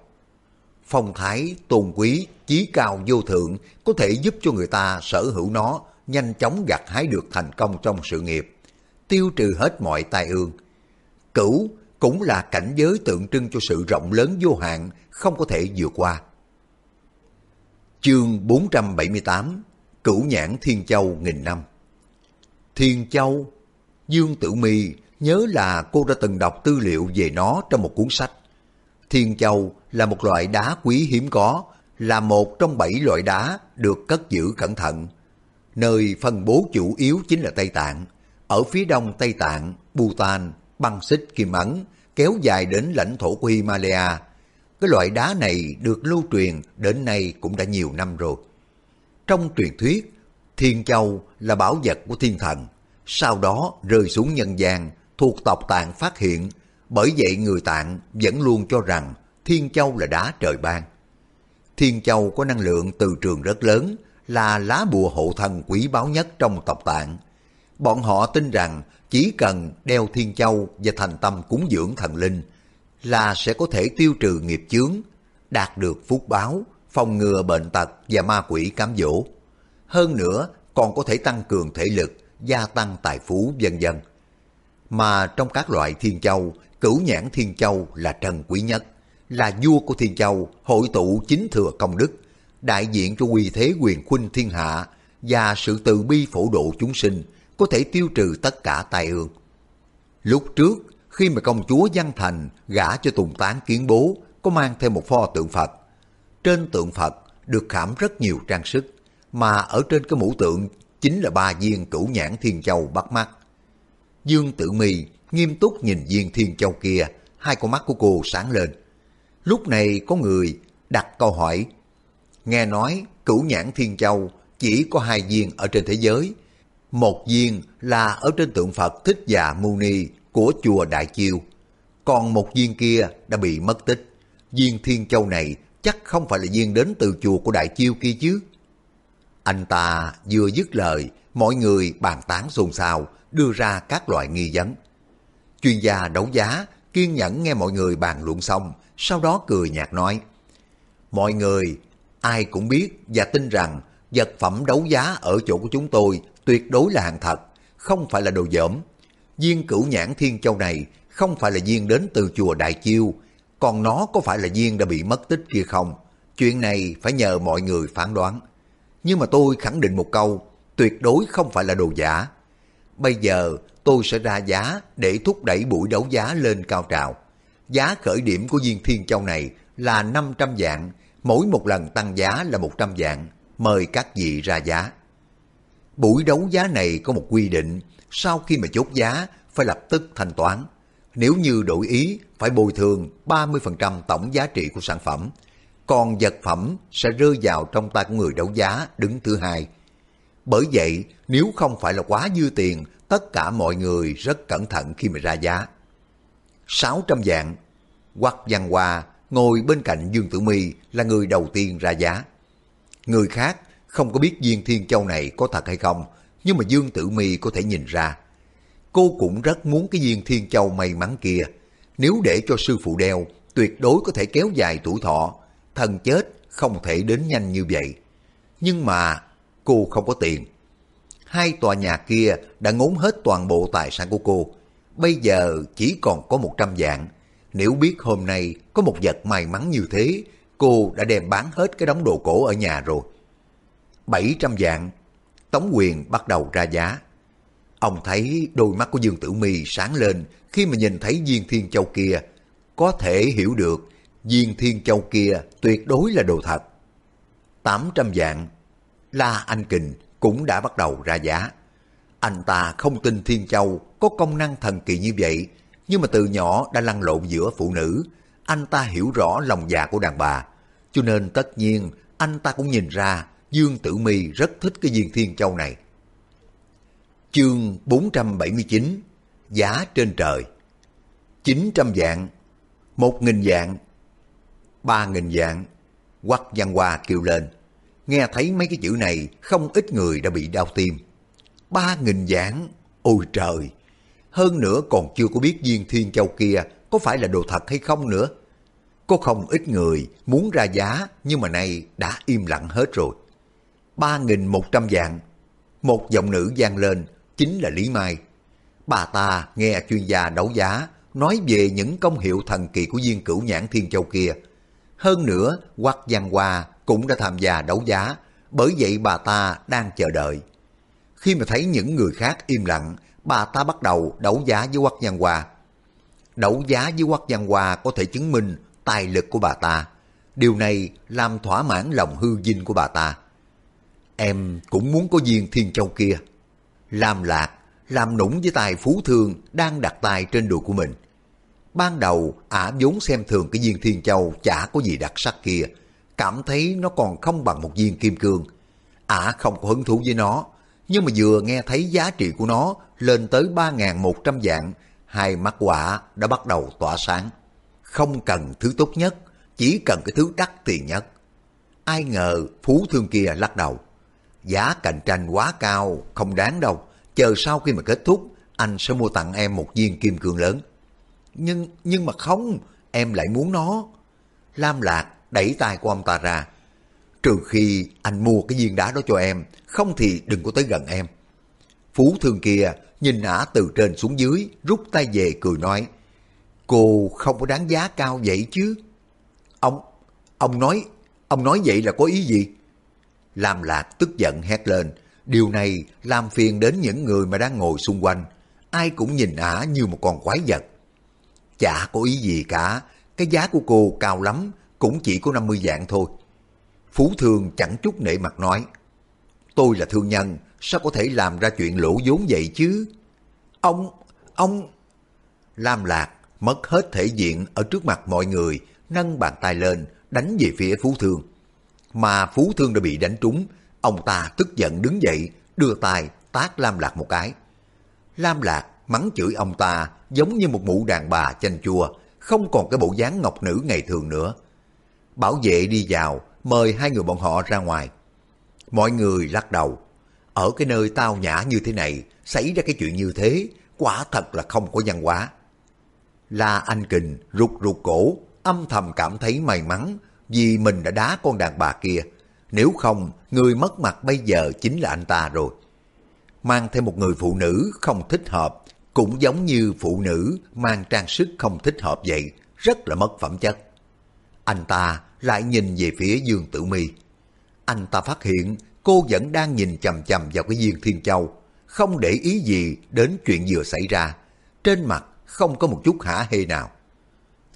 Phong thái, tôn quý, chí cao vô thượng có thể giúp cho người ta sở hữu nó nhanh chóng gặt hái được thành công trong sự nghiệp, tiêu trừ hết mọi tai ương. Cửu cũng là cảnh giới tượng trưng cho sự rộng lớn vô hạn, không có thể vượt qua. Chương 478 Cửu nhãn Thiên Châu nghìn năm Thiên Châu Dương Tử Mi nhớ là cô đã từng đọc tư liệu về nó trong một cuốn sách. Thiên Châu là một loại đá quý hiếm có, là một trong bảy loại đá được cất giữ cẩn thận. Nơi phân bố chủ yếu chính là Tây Tạng. Ở phía đông Tây Tạng, Bhutan, băng xích kim ấn, kéo dài đến lãnh thổ của Himalaya. Cái loại đá này được lưu truyền đến nay cũng đã nhiều năm rồi. Trong truyền thuyết, Thiên Châu là bảo vật của thiên thần, sau đó rơi xuống nhân gian, thuộc tộc Tạng phát hiện, bởi vậy người Tạng vẫn luôn cho rằng Thiên Châu là đá trời ban. Thiên Châu có năng lượng từ trường rất lớn, là lá bùa hộ thân quý báu nhất trong tộc Tạng. Bọn họ tin rằng chỉ cần đeo Thiên Châu và thành tâm cúng dưỡng thần linh là sẽ có thể tiêu trừ nghiệp chướng, đạt được phúc báo, phòng ngừa bệnh tật và ma quỷ cám dỗ. Hơn nữa còn có thể tăng cường thể lực, gia tăng tài phú vân dân. Mà trong các loại thiên châu, cửu nhãn thiên châu là trần quý nhất, là vua của thiên châu, hội tụ chính thừa công đức, đại diện cho quy thế quyền khuynh thiên hạ và sự từ bi phổ độ chúng sinh, có thể tiêu trừ tất cả tai ương. Lúc trước, khi mà công chúa Văn Thành gả cho Tùng Tán Kiến Bố có mang theo một pho tượng Phật. Trên tượng Phật được khảm rất nhiều trang sức, mà ở trên cái mũ tượng chính là ba viên cửu nhãn thiên châu bắt mắt. Dương Tử Mi nghiêm túc nhìn viên thiên châu kia, hai con mắt của cô sáng lên. Lúc này có người đặt câu hỏi, nghe nói cửu nhãn thiên châu chỉ có hai viên ở trên thế giới. Một viên là ở trên tượng Phật Thích Già Muni của chùa Đại Chiêu, còn một viên kia đã bị mất tích. Viên thiên châu này chắc không phải là viên đến từ chùa của Đại Chiêu kia chứ. Anh ta vừa dứt lời, mọi người bàn tán xôn xao, đưa ra các loại nghi vấn. Chuyên gia đấu giá kiên nhẫn nghe mọi người bàn luận xong, sau đó cười nhạt nói, Mọi người, ai cũng biết và tin rằng vật phẩm đấu giá ở chỗ của chúng tôi tuyệt đối là hàng thật, không phải là đồ dởm. Viên cửu nhãn thiên châu này không phải là viên đến từ chùa Đại Chiêu, còn nó có phải là viên đã bị mất tích kia không? Chuyện này phải nhờ mọi người phán đoán. Nhưng mà tôi khẳng định một câu, tuyệt đối không phải là đồ giả. Bây giờ tôi sẽ ra giá để thúc đẩy buổi đấu giá lên cao trào. Giá khởi điểm của viên thiên châu này là 500 vạn, mỗi một lần tăng giá là 100 vạn. Mời các vị ra giá. Buổi đấu giá này có một quy định, sau khi mà chốt giá phải lập tức thanh toán. Nếu như đổi ý, phải bồi thường 30% tổng giá trị của sản phẩm. Còn vật phẩm sẽ rơi vào trong tay của người đấu giá đứng thứ hai. Bởi vậy, nếu không phải là quá dư tiền, tất cả mọi người rất cẩn thận khi mà ra giá. 600 vạn, Quắc Văn Hoa ngồi bên cạnh Dương Tử Mi là người đầu tiên ra giá. Người khác không có biết viên thiên châu này có thật hay không, nhưng mà Dương Tử Mi có thể nhìn ra. Cô cũng rất muốn cái viên thiên châu may mắn kia. Nếu để cho sư phụ đeo, tuyệt đối có thể kéo dài tuổi thọ. Thần chết không thể đến nhanh như vậy. Nhưng mà cô không có tiền. Hai tòa nhà kia đã ngốn hết toàn bộ tài sản của cô. Bây giờ chỉ còn có 100 vạn. Nếu biết hôm nay có một vật may mắn như thế, cô đã đem bán hết cái đống đồ cổ ở nhà rồi. 700 vạn, Tống Quyền bắt đầu ra giá. Ông thấy đôi mắt của Dương Tử Mi sáng lên khi mà nhìn thấy viên thiên châu kia. Có thể hiểu được viên thiên châu kia tuyệt đối là đồ thật. 800 vạn, La Anh Kình cũng đã bắt đầu ra giá. Anh ta không tin Thiên Châu có công năng thần kỳ như vậy, nhưng mà từ nhỏ đã lăn lộn giữa phụ nữ, anh ta hiểu rõ lòng già của đàn bà, cho nên tất nhiên anh ta cũng nhìn ra Dương Tử Mi rất thích cái viên Thiên Châu này. Chương 479 Giá trên trời 900 dạng 1.000 dạng 3.000 dạng Quắc văn hoa kêu lên Nghe thấy mấy cái chữ này Không ít người đã bị đau tim. Ba nghìn giảng, Ôi trời! Hơn nữa còn chưa có biết viên thiên châu kia Có phải là đồ thật hay không nữa. Có không ít người muốn ra giá Nhưng mà nay đã im lặng hết rồi. Ba nghìn một trăm dạng, Một giọng nữ gian lên chính là Lý Mai. Bà ta nghe chuyên gia đấu giá nói về những công hiệu thần kỳ của viên cửu nhãn thiên châu kia. Hơn nữa, Quắc Văn Hoa cũng đã tham gia đấu giá, bởi vậy bà ta đang chờ đợi. Khi mà thấy những người khác im lặng, bà ta bắt đầu đấu giá với Quắc Văn Hoa. Đấu giá với Quắc Văn Hoa có thể chứng minh tài lực của bà ta. Điều này làm thỏa mãn lòng hư dinh của bà ta. Em cũng muốn có viên thiên châu kia. làm Lạc làm nũng với tài phú thương đang đặt tay trên đùi của mình. Ban đầu ả vốn xem thường cái viên thiên châu chả có gì đặc sắc kia, cảm thấy nó còn không bằng một viên kim cương. Ả không có hứng thú với nó, nhưng mà vừa nghe thấy giá trị của nó lên tới 3.100 dạng, hai mắt quả đã bắt đầu tỏa sáng. Không cần thứ tốt nhất, chỉ cần cái thứ đắt tiền nhất. Ai ngờ phú thương kia lắc đầu giá cạnh tranh quá cao, không đáng đâu. Chờ sau khi mà kết thúc, anh sẽ mua tặng em một viên kim cương lớn. Nhưng, nhưng mà không, em lại muốn nó. Lam Lạc đẩy tay của ông ta ra. Trừ khi anh mua cái viên đá đó cho em, không thì đừng có tới gần em. Phú thương kia nhìn ả từ trên xuống dưới, rút tay về cười nói. Cô không có đáng giá cao vậy chứ. Ông, ông nói, ông nói vậy là có ý gì? Lam Lạc tức giận hét lên. Điều này làm phiền đến những người mà đang ngồi xung quanh. Ai cũng nhìn ả như một con quái vật. Chả có ý gì cả. Cái giá của cô cao lắm, cũng chỉ có 50 dạng thôi. Phú Thương chẳng chút nể mặt nói. Tôi là thương nhân, sao có thể làm ra chuyện lỗ vốn vậy chứ? Ông, ông... Lam Lạc mất hết thể diện ở trước mặt mọi người, nâng bàn tay lên, đánh về phía Phú Thương mà Phú Thương đã bị đánh trúng. Ông ta tức giận đứng dậy, đưa tay tát Lam Lạc một cái. Lam Lạc mắng chửi ông ta giống như một mụ đàn bà chanh chua, không còn cái bộ dáng ngọc nữ ngày thường nữa. Bảo vệ đi vào, mời hai người bọn họ ra ngoài. Mọi người lắc đầu. Ở cái nơi tao nhã như thế này, xảy ra cái chuyện như thế, quả thật là không có văn hóa. La Anh Kình rụt rụt cổ, âm thầm cảm thấy may mắn vì mình đã đá con đàn bà kia. Nếu không, người mất mặt bây giờ chính là anh ta rồi. Mang thêm một người phụ nữ không thích hợp, cũng giống như phụ nữ mang trang sức không thích hợp vậy, rất là mất phẩm chất. Anh ta lại nhìn về phía Dương Tử Mi. Anh ta phát hiện cô vẫn đang nhìn chầm chầm vào cái viên Thiên Châu, không để ý gì đến chuyện vừa xảy ra. Trên mặt không có một chút hả hê nào.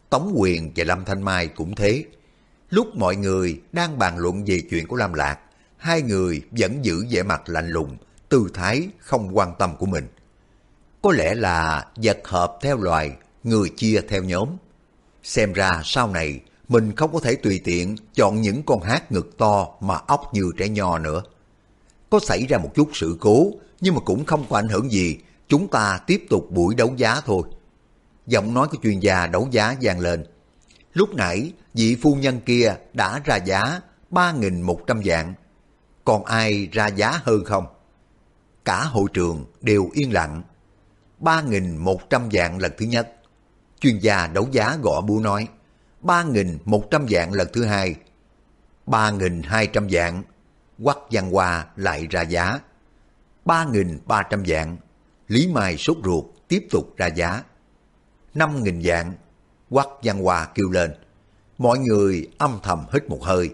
Tống Quyền và Lâm Thanh Mai cũng thế, Lúc mọi người đang bàn luận về chuyện của Lam Lạc, hai người vẫn giữ vẻ mặt lạnh lùng, tư thái không quan tâm của mình. Có lẽ là vật hợp theo loài, người chia theo nhóm. Xem ra sau này mình không có thể tùy tiện chọn những con hát ngực to mà ốc như trẻ nho nữa. Có xảy ra một chút sự cố, nhưng mà cũng không có ảnh hưởng gì, chúng ta tiếp tục buổi đấu giá thôi. Giọng nói của chuyên gia đấu giá vang lên. Lúc nãy, vị phu nhân kia đã ra giá 3.100 vạn. Còn ai ra giá hơn không? Cả hội trường đều yên lặng. 3.100 vạn lần thứ nhất. Chuyên gia đấu giá gõ búa nói. 3.100 dạng lần thứ hai. 3.200 dạng, Quắc văn hoa lại ra giá. 3.300 dạng, Lý Mai sốt ruột tiếp tục ra giá. 5.000 dạng, Quắc văn hoa kêu lên. Mọi người âm thầm hít một hơi.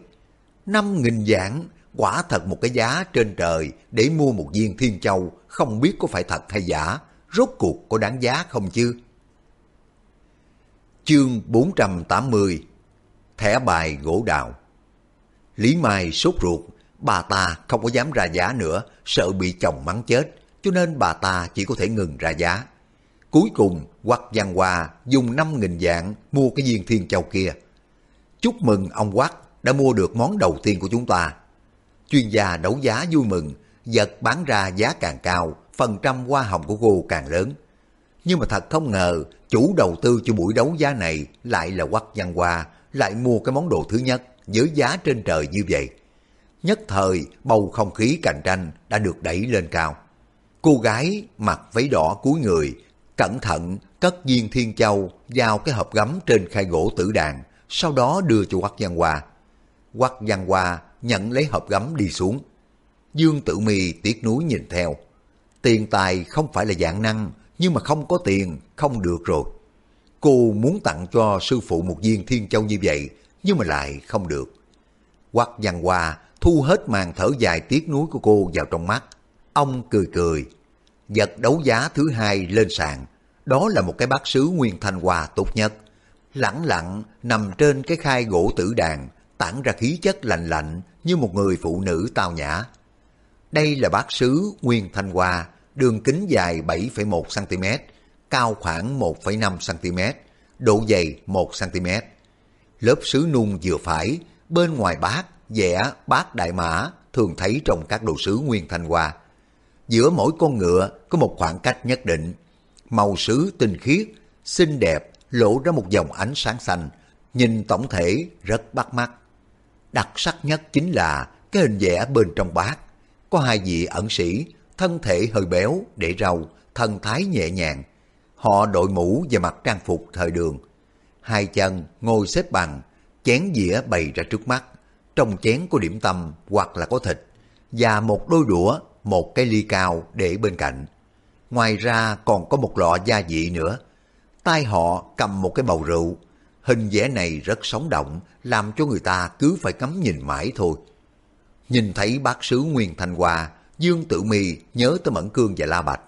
5.000 dạng, quả thật một cái giá trên trời để mua một viên thiên châu, không biết có phải thật hay giả, rốt cuộc có đáng giá không chứ? Chương 480 Thẻ bài gỗ đào Lý Mai sốt ruột, bà ta không có dám ra giá nữa, sợ bị chồng mắng chết, cho nên bà ta chỉ có thể ngừng ra giá. Cuối cùng, Quắc Văn Hoa dùng 5.000 dạng mua cái viên thiên châu kia. Chúc mừng ông Quắc đã mua được món đầu tiên của chúng ta. Chuyên gia đấu giá vui mừng, vật bán ra giá càng cao, phần trăm hoa hồng của cô càng lớn. Nhưng mà thật không ngờ, chủ đầu tư cho buổi đấu giá này lại là Quắc Văn Hoa, lại mua cái món đồ thứ nhất với giá trên trời như vậy. Nhất thời, bầu không khí cạnh tranh đã được đẩy lên cao. Cô gái mặc váy đỏ cuối người, cẩn thận cất viên thiên châu vào cái hộp gấm trên khay gỗ tử đàn, sau đó đưa cho Quắc Văn Hoa. Quắc Văn Hoa nhận lấy hộp gấm đi xuống. Dương Tử Mi tiếc nuối nhìn theo. Tiền tài không phải là dạng năng, nhưng mà không có tiền, không được rồi. Cô muốn tặng cho sư phụ một viên thiên châu như vậy, nhưng mà lại không được. Quắc Văn Hoa thu hết màn thở dài tiếc nuối của cô vào trong mắt. Ông cười cười. Vật đấu giá thứ hai lên sàn. Đó là một cái bát sứ nguyên thanh hoa tốt nhất. Lặng lặng nằm trên cái khai gỗ tử đàn, tản ra khí chất lạnh lạnh như một người phụ nữ tao nhã. Đây là bát sứ nguyên thanh hoa, đường kính dài 7,1cm, cao khoảng 1,5cm, độ dày 1cm. Lớp sứ nung vừa phải, bên ngoài bát vẽ bát đại mã thường thấy trong các đồ sứ nguyên thanh hoa. Giữa mỗi con ngựa có một khoảng cách nhất định, màu sứ tinh khiết, xinh đẹp, lộ ra một dòng ánh sáng xanh, nhìn tổng thể rất bắt mắt. Đặc sắc nhất chính là cái hình vẽ bên trong bát. Có hai vị ẩn sĩ, thân thể hơi béo, để râu, thân thái nhẹ nhàng. Họ đội mũ và mặc trang phục thời đường. Hai chân ngồi xếp bằng, chén dĩa bày ra trước mắt. Trong chén có điểm tâm hoặc là có thịt, và một đôi đũa, một cái ly cao để bên cạnh. Ngoài ra còn có một lọ gia vị nữa. Tay họ cầm một cái bầu rượu, Hình vẽ này rất sống động, làm cho người ta cứ phải cắm nhìn mãi thôi. Nhìn thấy bác sứ Nguyên Thanh Hoa, Dương Tử Mi nhớ tới Mẫn Cương và La Bạch.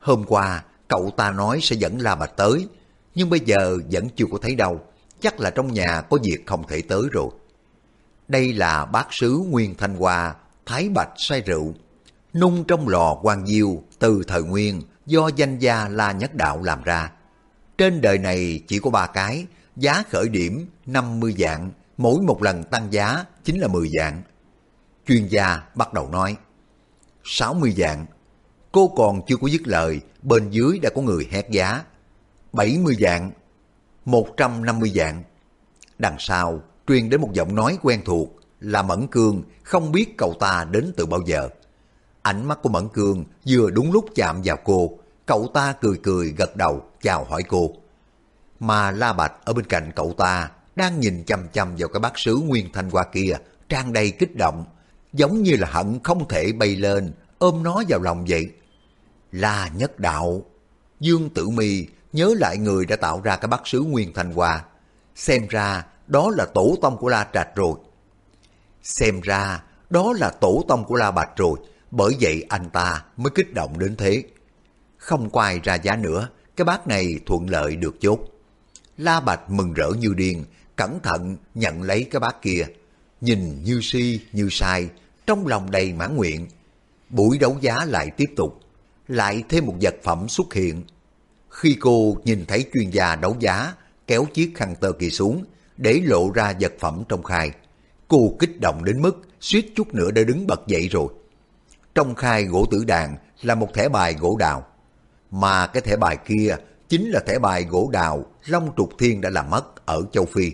Hôm qua, cậu ta nói sẽ dẫn La Bạch tới, nhưng bây giờ vẫn chưa có thấy đâu. Chắc là trong nhà có việc không thể tới rồi. Đây là bác sứ Nguyên Thanh Hoa, Thái Bạch say rượu. Nung trong lò quan diêu từ thời nguyên do danh gia La Nhất Đạo làm ra. Trên đời này chỉ có ba cái, giá khởi điểm 50 dạng, mỗi một lần tăng giá chính là 10 dạng. Chuyên gia bắt đầu nói, 60 dạng, cô còn chưa có dứt lời, bên dưới đã có người hét giá. 70 dạng, 150 dạng. Đằng sau, truyền đến một giọng nói quen thuộc là Mẫn Cương không biết cậu ta đến từ bao giờ. Ánh mắt của Mẫn Cương vừa đúng lúc chạm vào cô, cậu ta cười cười gật đầu chào hỏi cô mà La Bạch ở bên cạnh cậu ta đang nhìn chăm chăm vào cái bát sứ Nguyên Thanh Hoa kia, trang đầy kích động, giống như là hận không thể bay lên, ôm nó vào lòng vậy. La Nhất Đạo, Dương Tử Mi nhớ lại người đã tạo ra cái bát sứ Nguyên Thanh Hoa, xem ra đó là tổ tông của La Trạch rồi. Xem ra đó là tổ tông của La Bạch rồi, bởi vậy anh ta mới kích động đến thế. Không quay ra giá nữa, cái bát này thuận lợi được chốt. La Bạch mừng rỡ như điên, cẩn thận nhận lấy cái bát kia. Nhìn như si, như sai, trong lòng đầy mãn nguyện. Buổi đấu giá lại tiếp tục, lại thêm một vật phẩm xuất hiện. Khi cô nhìn thấy chuyên gia đấu giá kéo chiếc khăn tơ kia xuống để lộ ra vật phẩm trong khai, cô kích động đến mức suýt chút nữa đã đứng bật dậy rồi. Trong khai gỗ tử đàn là một thẻ bài gỗ đào, mà cái thẻ bài kia chính là thẻ bài gỗ đào Long Trục Thiên đã làm mất ở châu Phi.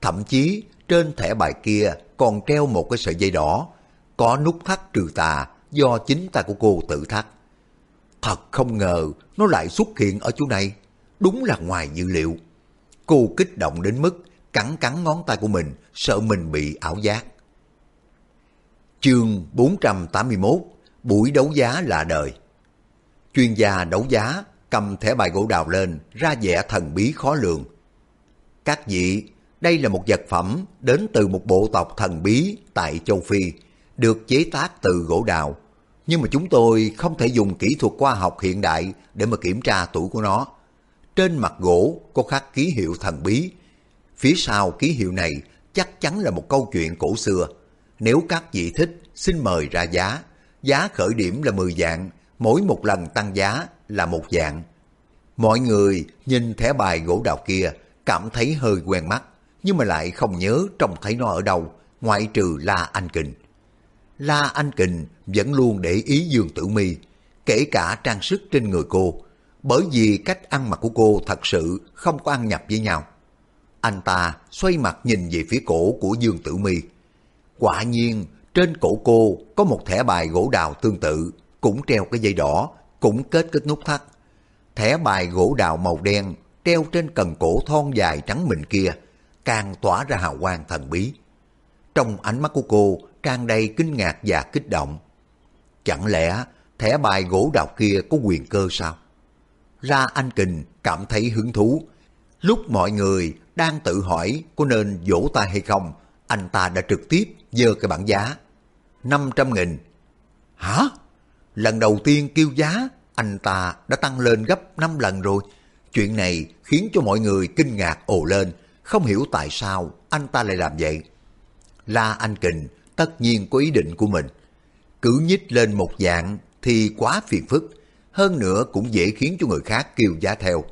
Thậm chí trên thẻ bài kia còn treo một cái sợi dây đỏ, có nút thắt trừ tà do chính tay của cô tự thắt. Thật không ngờ nó lại xuất hiện ở chỗ này, đúng là ngoài dự liệu. Cô kích động đến mức cắn cắn ngón tay của mình, sợ mình bị ảo giác. Chương 481 Buổi đấu giá là đời Chuyên gia đấu giá cầm thẻ bài gỗ đào lên, ra vẻ thần bí khó lường. Các vị, đây là một vật phẩm đến từ một bộ tộc thần bí tại châu Phi, được chế tác từ gỗ đào, nhưng mà chúng tôi không thể dùng kỹ thuật khoa học hiện đại để mà kiểm tra tuổi của nó. Trên mặt gỗ có khắc ký hiệu thần bí. Phía sau ký hiệu này chắc chắn là một câu chuyện cổ xưa. Nếu các vị thích, xin mời ra giá. Giá khởi điểm là 10 dạng, mỗi một lần tăng giá là một dạng. Mọi người nhìn thẻ bài gỗ đào kia cảm thấy hơi quen mắt, nhưng mà lại không nhớ trông thấy nó ở đâu, ngoại trừ La Anh Kình. La Anh Kình vẫn luôn để ý Dương Tử Mi, kể cả trang sức trên người cô, bởi vì cách ăn mặc của cô thật sự không có ăn nhập với nhau. Anh ta xoay mặt nhìn về phía cổ của Dương Tử Mi. Quả nhiên, trên cổ cô có một thẻ bài gỗ đào tương tự, cũng treo cái dây đỏ, cũng kết kết nút thắt. Thẻ bài gỗ đào màu đen treo trên cần cổ thon dài trắng mịn kia, càng tỏa ra hào quang thần bí. Trong ánh mắt của cô tràn đầy kinh ngạc và kích động. Chẳng lẽ thẻ bài gỗ đào kia có quyền cơ sao? La Anh Kình cảm thấy hứng thú. Lúc mọi người đang tự hỏi có nên vỗ tay hay không, anh ta đã trực tiếp dơ cái bảng giá. 500 nghìn. Hả? Lần đầu tiên kêu giá, anh ta đã tăng lên gấp 5 lần rồi. Chuyện này khiến cho mọi người kinh ngạc ồ lên, không hiểu tại sao anh ta lại làm vậy. La Anh Kình tất nhiên có ý định của mình. Cứ nhích lên một dạng thì quá phiền phức, hơn nữa cũng dễ khiến cho người khác kêu giá theo.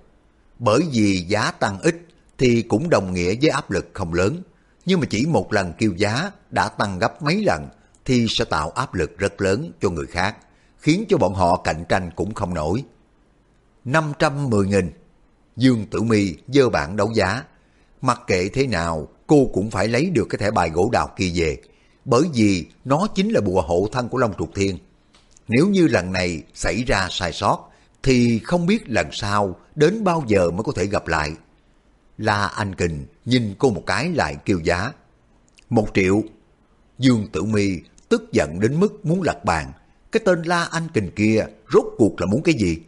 Bởi vì giá tăng ít thì cũng đồng nghĩa với áp lực không lớn, nhưng mà chỉ một lần kêu giá đã tăng gấp mấy lần thì sẽ tạo áp lực rất lớn cho người khác, khiến cho bọn họ cạnh tranh cũng không nổi. 510 nghìn Dương Tử Mi dơ bản đấu giá. Mặc kệ thế nào, cô cũng phải lấy được cái thẻ bài gỗ đào kia về, bởi vì nó chính là bùa hộ thân của Long Trục Thiên. Nếu như lần này xảy ra sai sót, thì không biết lần sau đến bao giờ mới có thể gặp lại. La Anh Kình nhìn cô một cái lại kêu giá. Một triệu. Dương Tử Mi tức giận đến mức muốn lật bàn. Cái tên La Anh Kình kia rốt cuộc là muốn cái gì?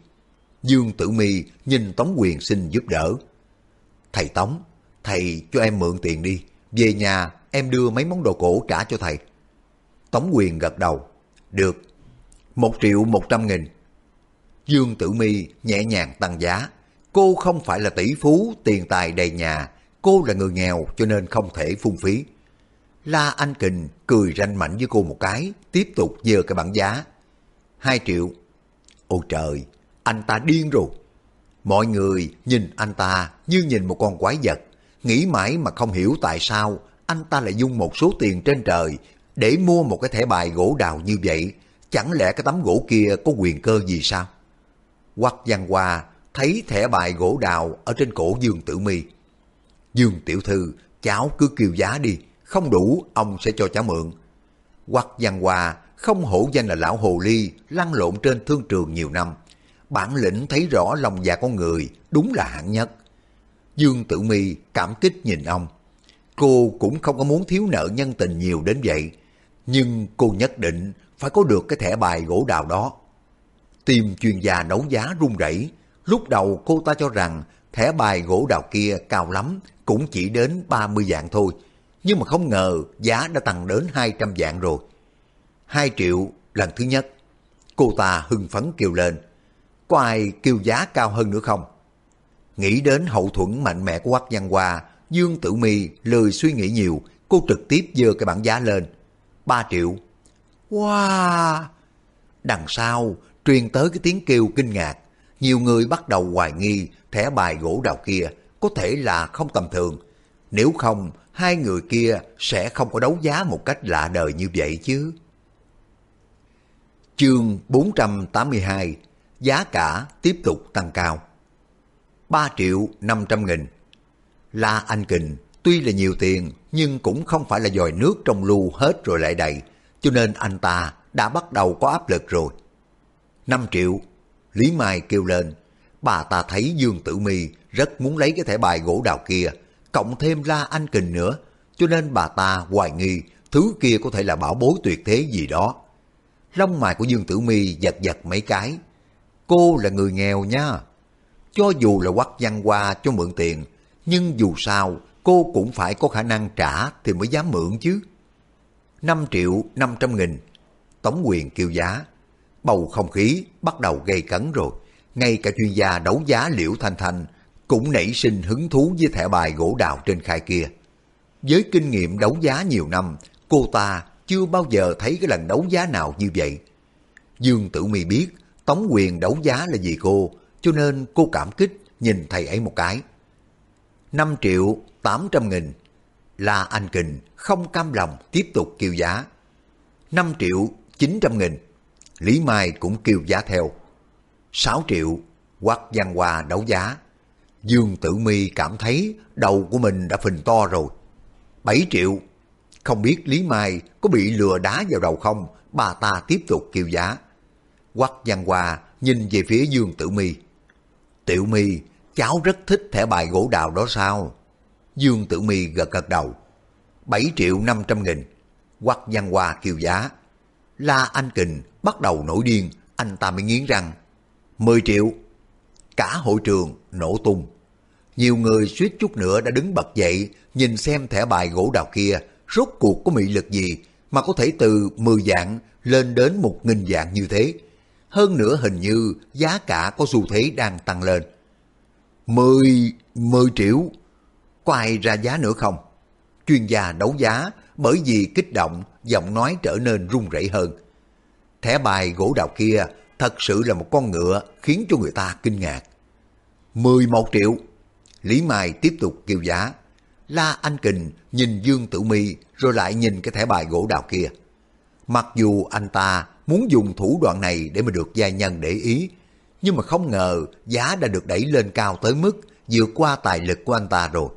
Dương Tử Mi nhìn Tống Quyền xin giúp đỡ. Thầy Tống, thầy cho em mượn tiền đi. Về nhà em đưa mấy món đồ cổ trả cho thầy. Tống Quyền gật đầu. Được. Một triệu một trăm nghìn. Dương Tử Mi nhẹ nhàng tăng giá. Cô không phải là tỷ phú, tiền tài đầy nhà. Cô là người nghèo cho nên không thể phung phí. La Anh Kình cười ranh mảnh với cô một cái, tiếp tục dơ cái bảng giá. Hai triệu. Ôi trời, anh ta điên rồi. Mọi người nhìn anh ta như nhìn một con quái vật, nghĩ mãi mà không hiểu tại sao anh ta lại dùng một số tiền trên trời để mua một cái thẻ bài gỗ đào như vậy. Chẳng lẽ cái tấm gỗ kia có quyền cơ gì sao? Quắc văn hoa thấy thẻ bài gỗ đào ở trên cổ Dương Tử Mi. Dương Tiểu Thư, cháu cứ kêu giá đi, không đủ ông sẽ cho cháu mượn. Quắc văn hoa không hổ danh là lão hồ ly lăn lộn trên thương trường nhiều năm bản lĩnh thấy rõ lòng dạ con người, đúng là hạng nhất. Dương Tử Mi cảm kích nhìn ông. Cô cũng không có muốn thiếu nợ nhân tình nhiều đến vậy, nhưng cô nhất định phải có được cái thẻ bài gỗ đào đó. Tìm chuyên gia đấu giá run rẩy. Lúc đầu cô ta cho rằng thẻ bài gỗ đào kia cao lắm, cũng chỉ đến 30 dạng thôi. Nhưng mà không ngờ giá đã tăng đến 200 dạng rồi. 2 triệu lần thứ nhất. Cô ta hưng phấn kêu lên. Có ai kêu giá cao hơn nữa không? Nghĩ đến hậu thuẫn mạnh mẽ của Quách Văn Hoa, Dương Tử Mi lười suy nghĩ nhiều, cô trực tiếp dơ cái bảng giá lên. 3 triệu. Wow! Đằng sau, truyền tới cái tiếng kêu kinh ngạc. Nhiều người bắt đầu hoài nghi thẻ bài gỗ đào kia có thể là không tầm thường. Nếu không, hai người kia sẽ không có đấu giá một cách lạ đời như vậy chứ. Chương 482 giá cả tiếp tục tăng cao. 3 triệu 500 nghìn. La Anh Kình tuy là nhiều tiền nhưng cũng không phải là dòi nước trong lu hết rồi lại đầy, cho nên anh ta đã bắt đầu có áp lực rồi. 5 triệu, Lý Mai kêu lên, bà ta thấy Dương Tử Mi rất muốn lấy cái thẻ bài gỗ đào kia, cộng thêm La Anh Kình nữa, cho nên bà ta hoài nghi thứ kia có thể là bảo bối tuyệt thế gì đó. Lông mày của Dương Tử Mi giật giật mấy cái, cô là người nghèo nha. Cho dù là quắc văn qua cho mượn tiền, nhưng dù sao cô cũng phải có khả năng trả thì mới dám mượn chứ. 5 triệu 500 nghìn. Tống quyền kêu giá. Bầu không khí bắt đầu gây cấn rồi. Ngay cả chuyên gia đấu giá Liễu Thanh Thanh cũng nảy sinh hứng thú với thẻ bài gỗ đào trên khai kia. Với kinh nghiệm đấu giá nhiều năm, cô ta chưa bao giờ thấy cái lần đấu giá nào như vậy. Dương Tử Mi biết Tống quyền đấu giá là gì cô, cho nên cô cảm kích nhìn thầy ấy một cái. 5 triệu 800 nghìn La anh Kình không cam lòng tiếp tục kêu giá. 5 triệu 900 nghìn Lý Mai cũng kêu giá theo. 6 triệu Quắc Giang Hòa đấu giá. Dương Tử Mi cảm thấy đầu của mình đã phình to rồi. 7 triệu Không biết Lý Mai có bị lừa đá vào đầu không? Bà ta tiếp tục kêu giá. Quắc Giang Hòa nhìn về phía Dương Tử Mi. Tiểu Mi, cháu rất thích thẻ bài gỗ đào đó sao? Dương Tử Mi gật gật đầu. 7 triệu 500 nghìn. Quắc Văn Hoa kêu giá. La Anh Kình bắt đầu nổi điên, anh ta mới nghiến răng. 10 triệu. Cả hội trường nổ tung. Nhiều người suýt chút nữa đã đứng bật dậy nhìn xem thẻ bài gỗ đào kia rốt cuộc có mị lực gì mà có thể từ 10 dạng lên đến một nghìn dạng như thế. Hơn nữa hình như giá cả có xu thế đang tăng lên. 10, 10 triệu. Có ai ra giá nữa không? Chuyên gia đấu giá bởi vì kích động giọng nói trở nên run rẩy hơn. Thẻ bài gỗ đào kia thật sự là một con ngựa khiến cho người ta kinh ngạc. 11 triệu. Lý Mai tiếp tục kêu giá. La Anh Kình nhìn Dương Tử Mi rồi lại nhìn cái thẻ bài gỗ đào kia. Mặc dù anh ta muốn dùng thủ đoạn này để mà được gia nhân để ý, nhưng mà không ngờ giá đã được đẩy lên cao tới mức vượt qua tài lực của anh ta rồi.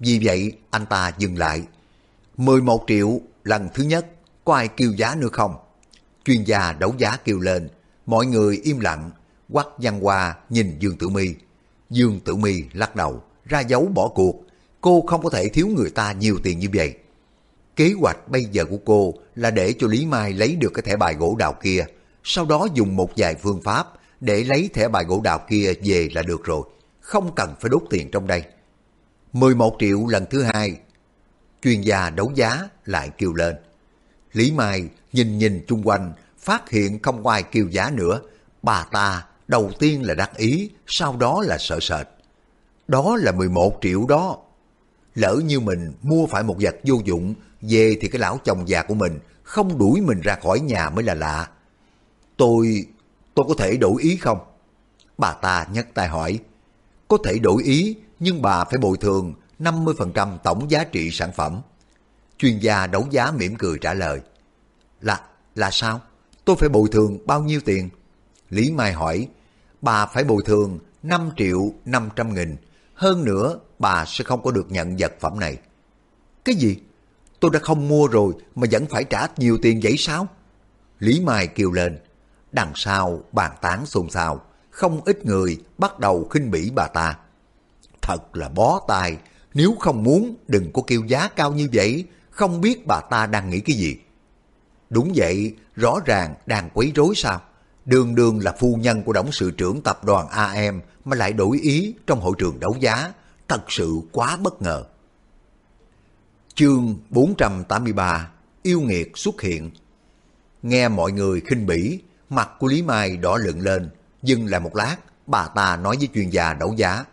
Vì vậy anh ta dừng lại. 11 triệu lần thứ nhất, có ai kêu giá nữa không? Chuyên gia đấu giá kêu lên, mọi người im lặng, quắc văn hoa nhìn Dương Tử Mi. Dương Tử Mi lắc đầu, ra dấu bỏ cuộc, cô không có thể thiếu người ta nhiều tiền như vậy. Kế hoạch bây giờ của cô là để cho Lý Mai lấy được cái thẻ bài gỗ đào kia, sau đó dùng một vài phương pháp để lấy thẻ bài gỗ đào kia về là được rồi, không cần phải đốt tiền trong đây. 11 triệu lần thứ hai, chuyên gia đấu giá lại kêu lên. Lý Mai nhìn nhìn chung quanh, phát hiện không có ai kêu giá nữa. Bà ta đầu tiên là đắc ý, sau đó là sợ sệt. Đó là 11 triệu đó. Lỡ như mình mua phải một vật vô dụng, về thì cái lão chồng già của mình không đuổi mình ra khỏi nhà mới là lạ. Tôi, tôi có thể đổi ý không? Bà ta nhấc tay hỏi. Có thể đổi ý, nhưng bà phải bồi thường 50% tổng giá trị sản phẩm. Chuyên gia đấu giá mỉm cười trả lời. Là, là sao? Tôi phải bồi thường bao nhiêu tiền? Lý Mai hỏi. Bà phải bồi thường 5 triệu 500 nghìn. Hơn nữa, bà sẽ không có được nhận vật phẩm này. Cái gì? Tôi đã không mua rồi mà vẫn phải trả nhiều tiền vậy sao? Lý Mai kêu lên. Đằng sau bàn tán xôn xao, không ít người bắt đầu khinh bỉ bà ta. Thật là bó tay, nếu không muốn đừng có kêu giá cao như vậy, không biết bà ta đang nghĩ cái gì. Đúng vậy, rõ ràng đang quấy rối sao? Đường đường là phu nhân của tổng sự trưởng tập đoàn AM mà lại đổi ý trong hội trường đấu giá, thật sự quá bất ngờ. Chương 483 Yêu nghiệt xuất hiện Nghe mọi người khinh bỉ, mặt của Lý Mai đỏ lựng lên, dừng lại một lát, bà ta nói với chuyên gia đấu giá.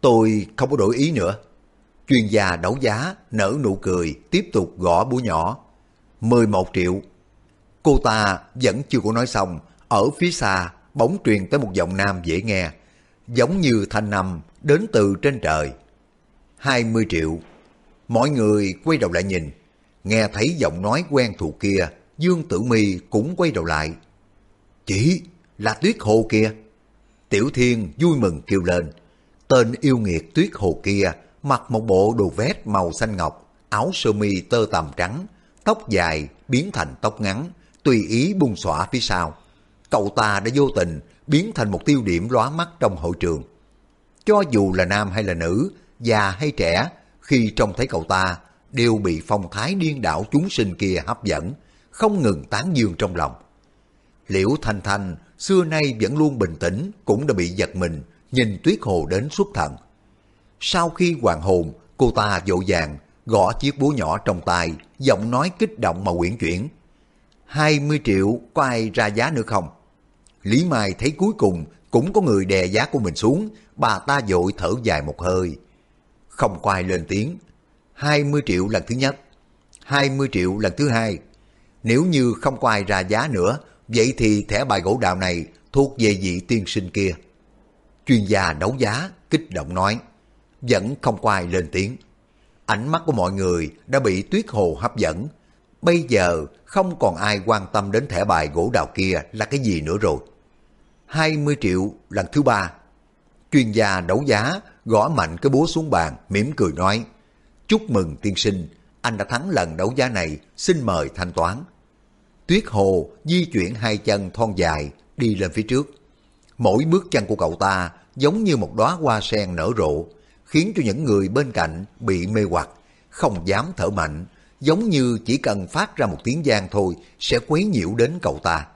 Tôi không có đổi ý nữa. Chuyên gia đấu giá nở nụ cười, tiếp tục gõ búa nhỏ. 11 triệu. Cô ta vẫn chưa có nói xong, ở phía xa bỗng truyền tới một giọng nam dễ nghe, giống như thanh nằm đến từ trên trời. 20 triệu. Mọi người quay đầu lại nhìn, nghe thấy giọng nói quen thuộc kia, Dương Tử Mi cũng quay đầu lại. Chỉ là Tuyết Hồ kia. Tiểu Thiên vui mừng kêu lên. Tên yêu nghiệt Tuyết Hồ kia mặc một bộ đồ vest màu xanh ngọc, áo sơ mi tơ tằm trắng, tóc dài biến thành tóc ngắn, tùy ý bung xõa phía sau. Cậu ta đã vô tình biến thành một tiêu điểm lóa mắt trong hội trường. Cho dù là nam hay là nữ, già hay trẻ, khi trông thấy cậu ta, đều bị phong thái điên đảo chúng sinh kia hấp dẫn, không ngừng tán dương trong lòng. Liễu Thanh Thanh xưa nay vẫn luôn bình tĩnh, cũng đã bị giật mình, nhìn Tuyết Hồ đến xuất thần. Sau khi hoàng hồn, cô ta dội vàng gõ chiếc búa nhỏ trong tay, giọng nói kích động mà quyển chuyển. 20 triệu có ai ra giá nữa không? Lý Mai thấy cuối cùng cũng có người đè giá của mình xuống, bà ta dội thở dài một hơi. Không có ai lên tiếng. 20 triệu lần thứ nhất, 20 triệu lần thứ hai. Nếu như không có ai ra giá nữa, vậy thì thẻ bài gỗ đào này thuộc về vị tiên sinh kia. Chuyên gia đấu giá kích động nói, vẫn không có ai lên tiếng. Ánh mắt của mọi người đã bị tuyết hồ hấp dẫn. Bây giờ không còn ai quan tâm đến thẻ bài gỗ đào kia là cái gì nữa rồi. 20 triệu lần thứ ba. Chuyên gia đấu giá gõ mạnh cái búa xuống bàn, mỉm cười nói, chúc mừng tiên sinh, anh đã thắng lần đấu giá này, xin mời thanh toán. Tuyết Hồ di chuyển hai chân thon dài, đi lên phía trước. Mỗi bước chân của cậu ta giống như một đóa hoa sen nở rộ, khiến cho những người bên cạnh bị mê hoặc, không dám thở mạnh, giống như chỉ cần phát ra một tiếng giang thôi sẽ quấy nhiễu đến cậu ta.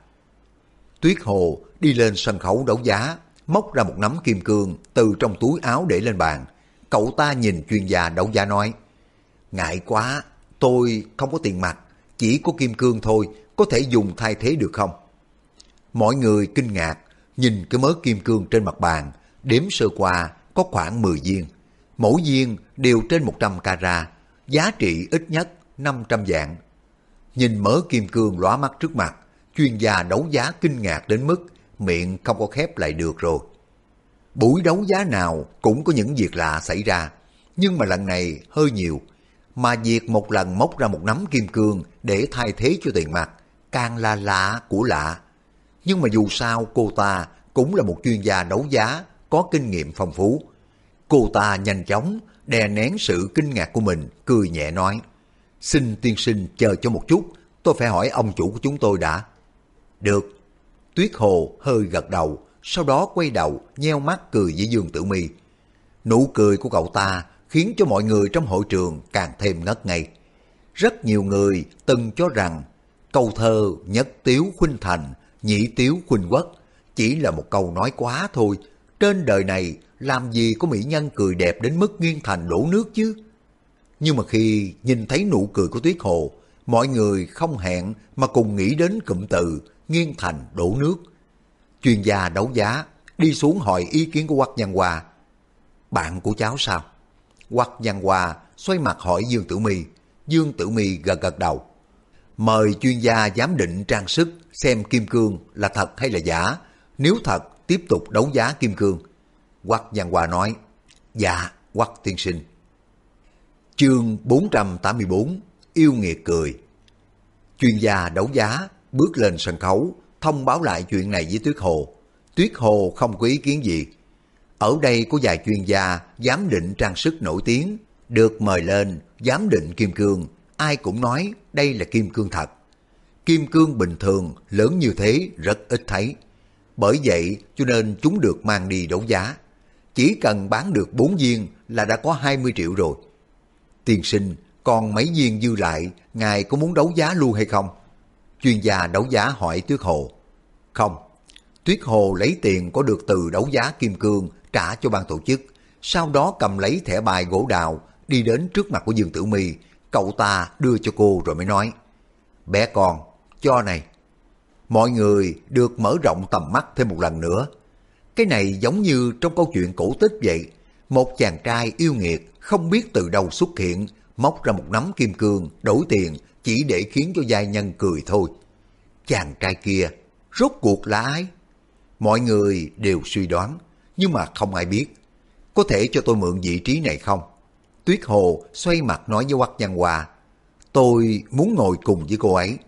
Tuyết Hồ đi lên sân khấu đấu giá, móc ra một nắm kim cương từ trong túi áo để lên bàn. Cậu ta nhìn chuyên gia đấu giá nói, Ngại quá, tôi không có tiền mặt, chỉ có kim cương thôi, có thể dùng thay thế được không? Mọi người kinh ngạc, nhìn cái mớ kim cương trên mặt bàn, đếm sơ qua có khoảng 10 viên. Mỗi viên đều trên 100 carat, giá trị ít nhất 500 dạng. Nhìn mớ kim cương lóa mắt trước mặt, chuyên gia đấu giá kinh ngạc đến mức miệng không có khép lại được rồi. Buổi đấu giá nào cũng có những việc lạ xảy ra, nhưng mà lần này hơi nhiều. Mà việc một lần móc ra một nắm kim cương để thay thế cho tiền mặt, càng là lạ của lạ. Nhưng mà dù sao cô ta cũng là một chuyên gia đấu giá, có kinh nghiệm phong phú. Cô ta nhanh chóng đè nén sự kinh ngạc của mình, cười nhẹ nói. Xin tiên sinh chờ cho một chút, tôi phải hỏi ông chủ của chúng tôi đã. Được. Tuyết Hồ hơi gật đầu, sau đó quay đầu, nheo mắt cười với Dương Tử Mi. Nụ cười của cậu ta khiến cho mọi người trong hội trường càng thêm ngất ngây. Rất nhiều người từng cho rằng câu thơ nhất tiếu khuynh thành, nhị tiếu khuynh quốc chỉ là một câu nói quá thôi. Trên đời này làm gì có mỹ nhân cười đẹp đến mức nghiêng thành đổ nước chứ? Nhưng mà khi nhìn thấy nụ cười của Tuyết Hồ, mọi người không hẹn mà cùng nghĩ đến cụm từ nghiêng thành đổ nước. Chuyên gia đấu giá đi xuống hỏi ý kiến của Quách Văn hòa Bạn của cháu sao? Quách Văn hòa xoay mặt hỏi Dương Tử Mi. Dương Tử Mi gật gật đầu. Mời chuyên gia giám định trang sức xem kim cương là thật hay là giả. Nếu thật, tiếp tục đấu giá kim cương. Quách Giang Hoa nói, dạ, Quách tiên sinh. Chương 484 Yêu nghiệt cười Chuyên gia đấu giá bước lên sân khấu thông báo lại chuyện này với Tuyết Hồ. Tuyết Hồ không có ý kiến gì. Ở đây có vài chuyên gia giám định trang sức nổi tiếng được mời lên giám định kim cương. Ai cũng nói đây là kim cương thật. Kim cương bình thường lớn như thế rất ít thấy. Bởi vậy cho nên chúng được mang đi đấu giá. Chỉ cần bán được 4 viên là đã có 20 triệu rồi. Tiên sinh, còn mấy viên dư lại, ngài có muốn đấu giá luôn hay không? Chuyên gia đấu giá hỏi Tuyết Hồ. Không, Tuyết Hồ lấy tiền có được từ đấu giá kim cương trả cho ban tổ chức, sau đó cầm lấy thẻ bài gỗ đào đi đến trước mặt của Dương Tử My, cậu ta đưa cho cô rồi mới nói, bé con, cho này. Mọi người được mở rộng tầm mắt thêm một lần nữa. Cái này giống như trong câu chuyện cổ tích vậy, một chàng trai yêu nghiệt không biết từ đâu xuất hiện, móc ra một nắm kim cương, đổi tiền chỉ để khiến cho giai nhân cười thôi. Chàng trai kia, rốt cuộc là ai? Mọi người đều suy đoán, nhưng mà không ai biết. Có thể cho tôi mượn vị trí này không? Tuyết Hồ xoay mặt nói với Quách Văn Hòa, tôi muốn ngồi cùng với cô ấy.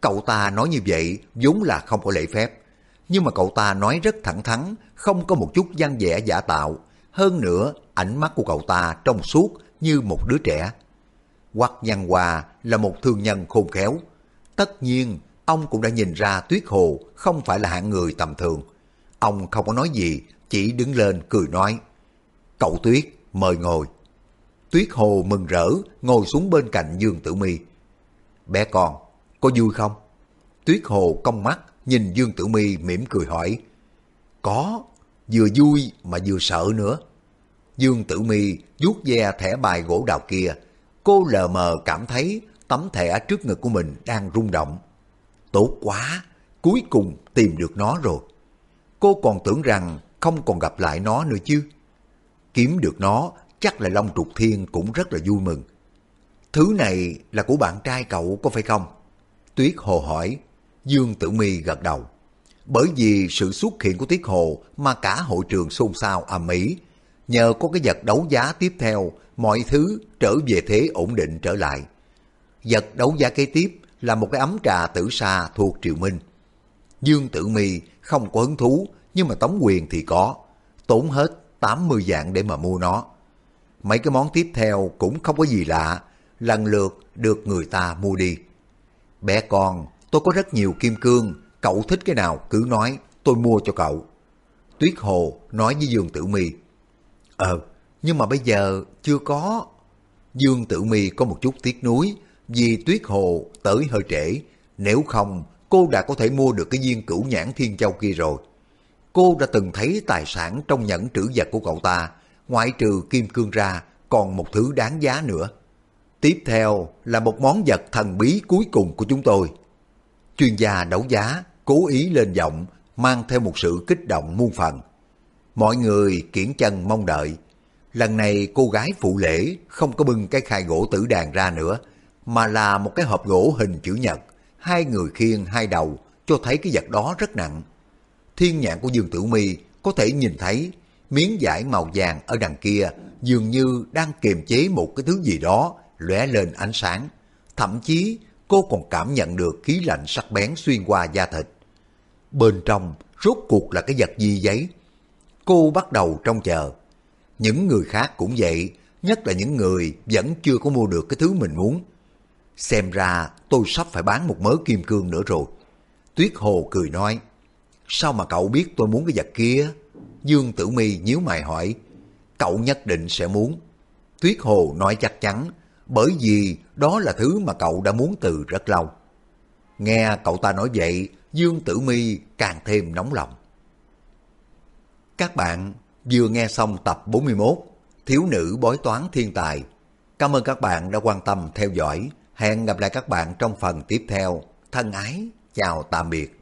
Cậu ta nói như vậy vốn là không có lễ phép, nhưng mà cậu ta nói rất thẳng thắn, không có một chút văn vẻ giả tạo. Hơn nữa, ánh mắt của cậu ta trong suốt như một đứa trẻ. Quách Văn Hòa là một thương nhân khôn khéo. Tất nhiên, ông cũng đã nhìn ra Tuyết Hồ không phải là hạng người tầm thường. Ông không có nói gì, chỉ đứng lên cười nói. Cậu Tuyết, mời ngồi. Tuyết Hồ mừng rỡ, ngồi xuống bên cạnh Dương Tử Mi. Bé con, có vui không? Tuyết Hồ cong mắt, nhìn Dương Tử Mi mỉm cười hỏi. Có, vừa vui mà vừa sợ nữa. Dương Tử Mi vuốt ve thẻ bài gỗ đào kia, Cô lờ mờ cảm thấy tấm thẻ trước ngực của mình đang rung động. Tốt quá, cuối cùng tìm được nó rồi. Cô còn tưởng rằng không còn gặp lại nó nữa chứ. Kiếm được nó, chắc là Long Trục Thiên cũng rất là vui mừng. Thứ này là của bạn trai cậu có phải không? Tuyết Hồ hỏi, Dương Tử Mi gật đầu. Bởi vì sự xuất hiện của Tuyết Hồ mà cả hội trường xôn xao ầm ĩ, nhờ có cái vật đấu giá tiếp theo, mọi thứ trở về thế ổn định trở lại. Vật đấu giá kế tiếp là một cái ấm trà tử sa thuộc Triều Minh. Dương Tử Mi không có hứng thú, nhưng mà Tống Quyền thì có, tốn hết 80 dạng để mà mua nó. Mấy cái món tiếp theo cũng không có gì lạ, lần lượt được người ta mua đi. Bé con, tôi có rất nhiều kim cương, cậu thích cái nào cứ nói, tôi mua cho cậu. Tuyết Hồ nói với Dương Tử Mi. Ờ, nhưng mà bây giờ chưa có. Dương Tử Mi có một chút tiếc nuối vì Tuyết Hồ tới hơi trễ, nếu không cô đã có thể mua được cái viên cửu nhãn thiên châu kia rồi. Cô đã từng thấy tài sản trong nhẫn trữ vật của cậu ta, ngoại trừ kim cương ra, còn một thứ đáng giá nữa. Tiếp theo là một món vật thần bí cuối cùng của chúng tôi. Chuyên gia đấu giá cố ý lên giọng, mang theo một sự kích động muôn phần. Mọi người kiển chân mong đợi. Lần này cô gái phụ lễ không có bưng cái khai gỗ tử đàn ra nữa, mà là một cái hộp gỗ hình chữ nhật, hai người khiêng hai đầu, cho thấy cái vật đó rất nặng. Thiên nhãn của Dương Tử Mi có thể nhìn thấy miếng vải màu vàng ở đằng kia dường như đang kiềm chế một cái thứ gì đó lóe lên ánh sáng. Thậm chí cô còn cảm nhận được khí lạnh sắc bén xuyên qua da thịt. Bên trong rốt cuộc là cái vật gì giấy. Cô bắt đầu trông chờ. Những người khác cũng vậy, nhất là những người vẫn chưa có mua được cái thứ mình muốn. Xem ra tôi sắp phải bán một mớ kim cương nữa rồi. Tuyết Hồ cười nói, sao mà cậu biết tôi muốn cái vật kia? Dương Tử Mi nhíu mày hỏi, cậu nhất định sẽ muốn. Tuyết Hồ nói chắc chắn, bởi vì đó là thứ mà cậu đã muốn từ rất lâu. Nghe cậu ta nói vậy, Dương Tử Mi càng thêm nóng lòng. Các bạn vừa nghe xong tập 41 Thiếu nữ bói toán thiên tài. Cảm ơn các bạn đã quan tâm theo dõi. Hẹn gặp lại các bạn trong phần tiếp theo. Thân ái, chào tạm biệt.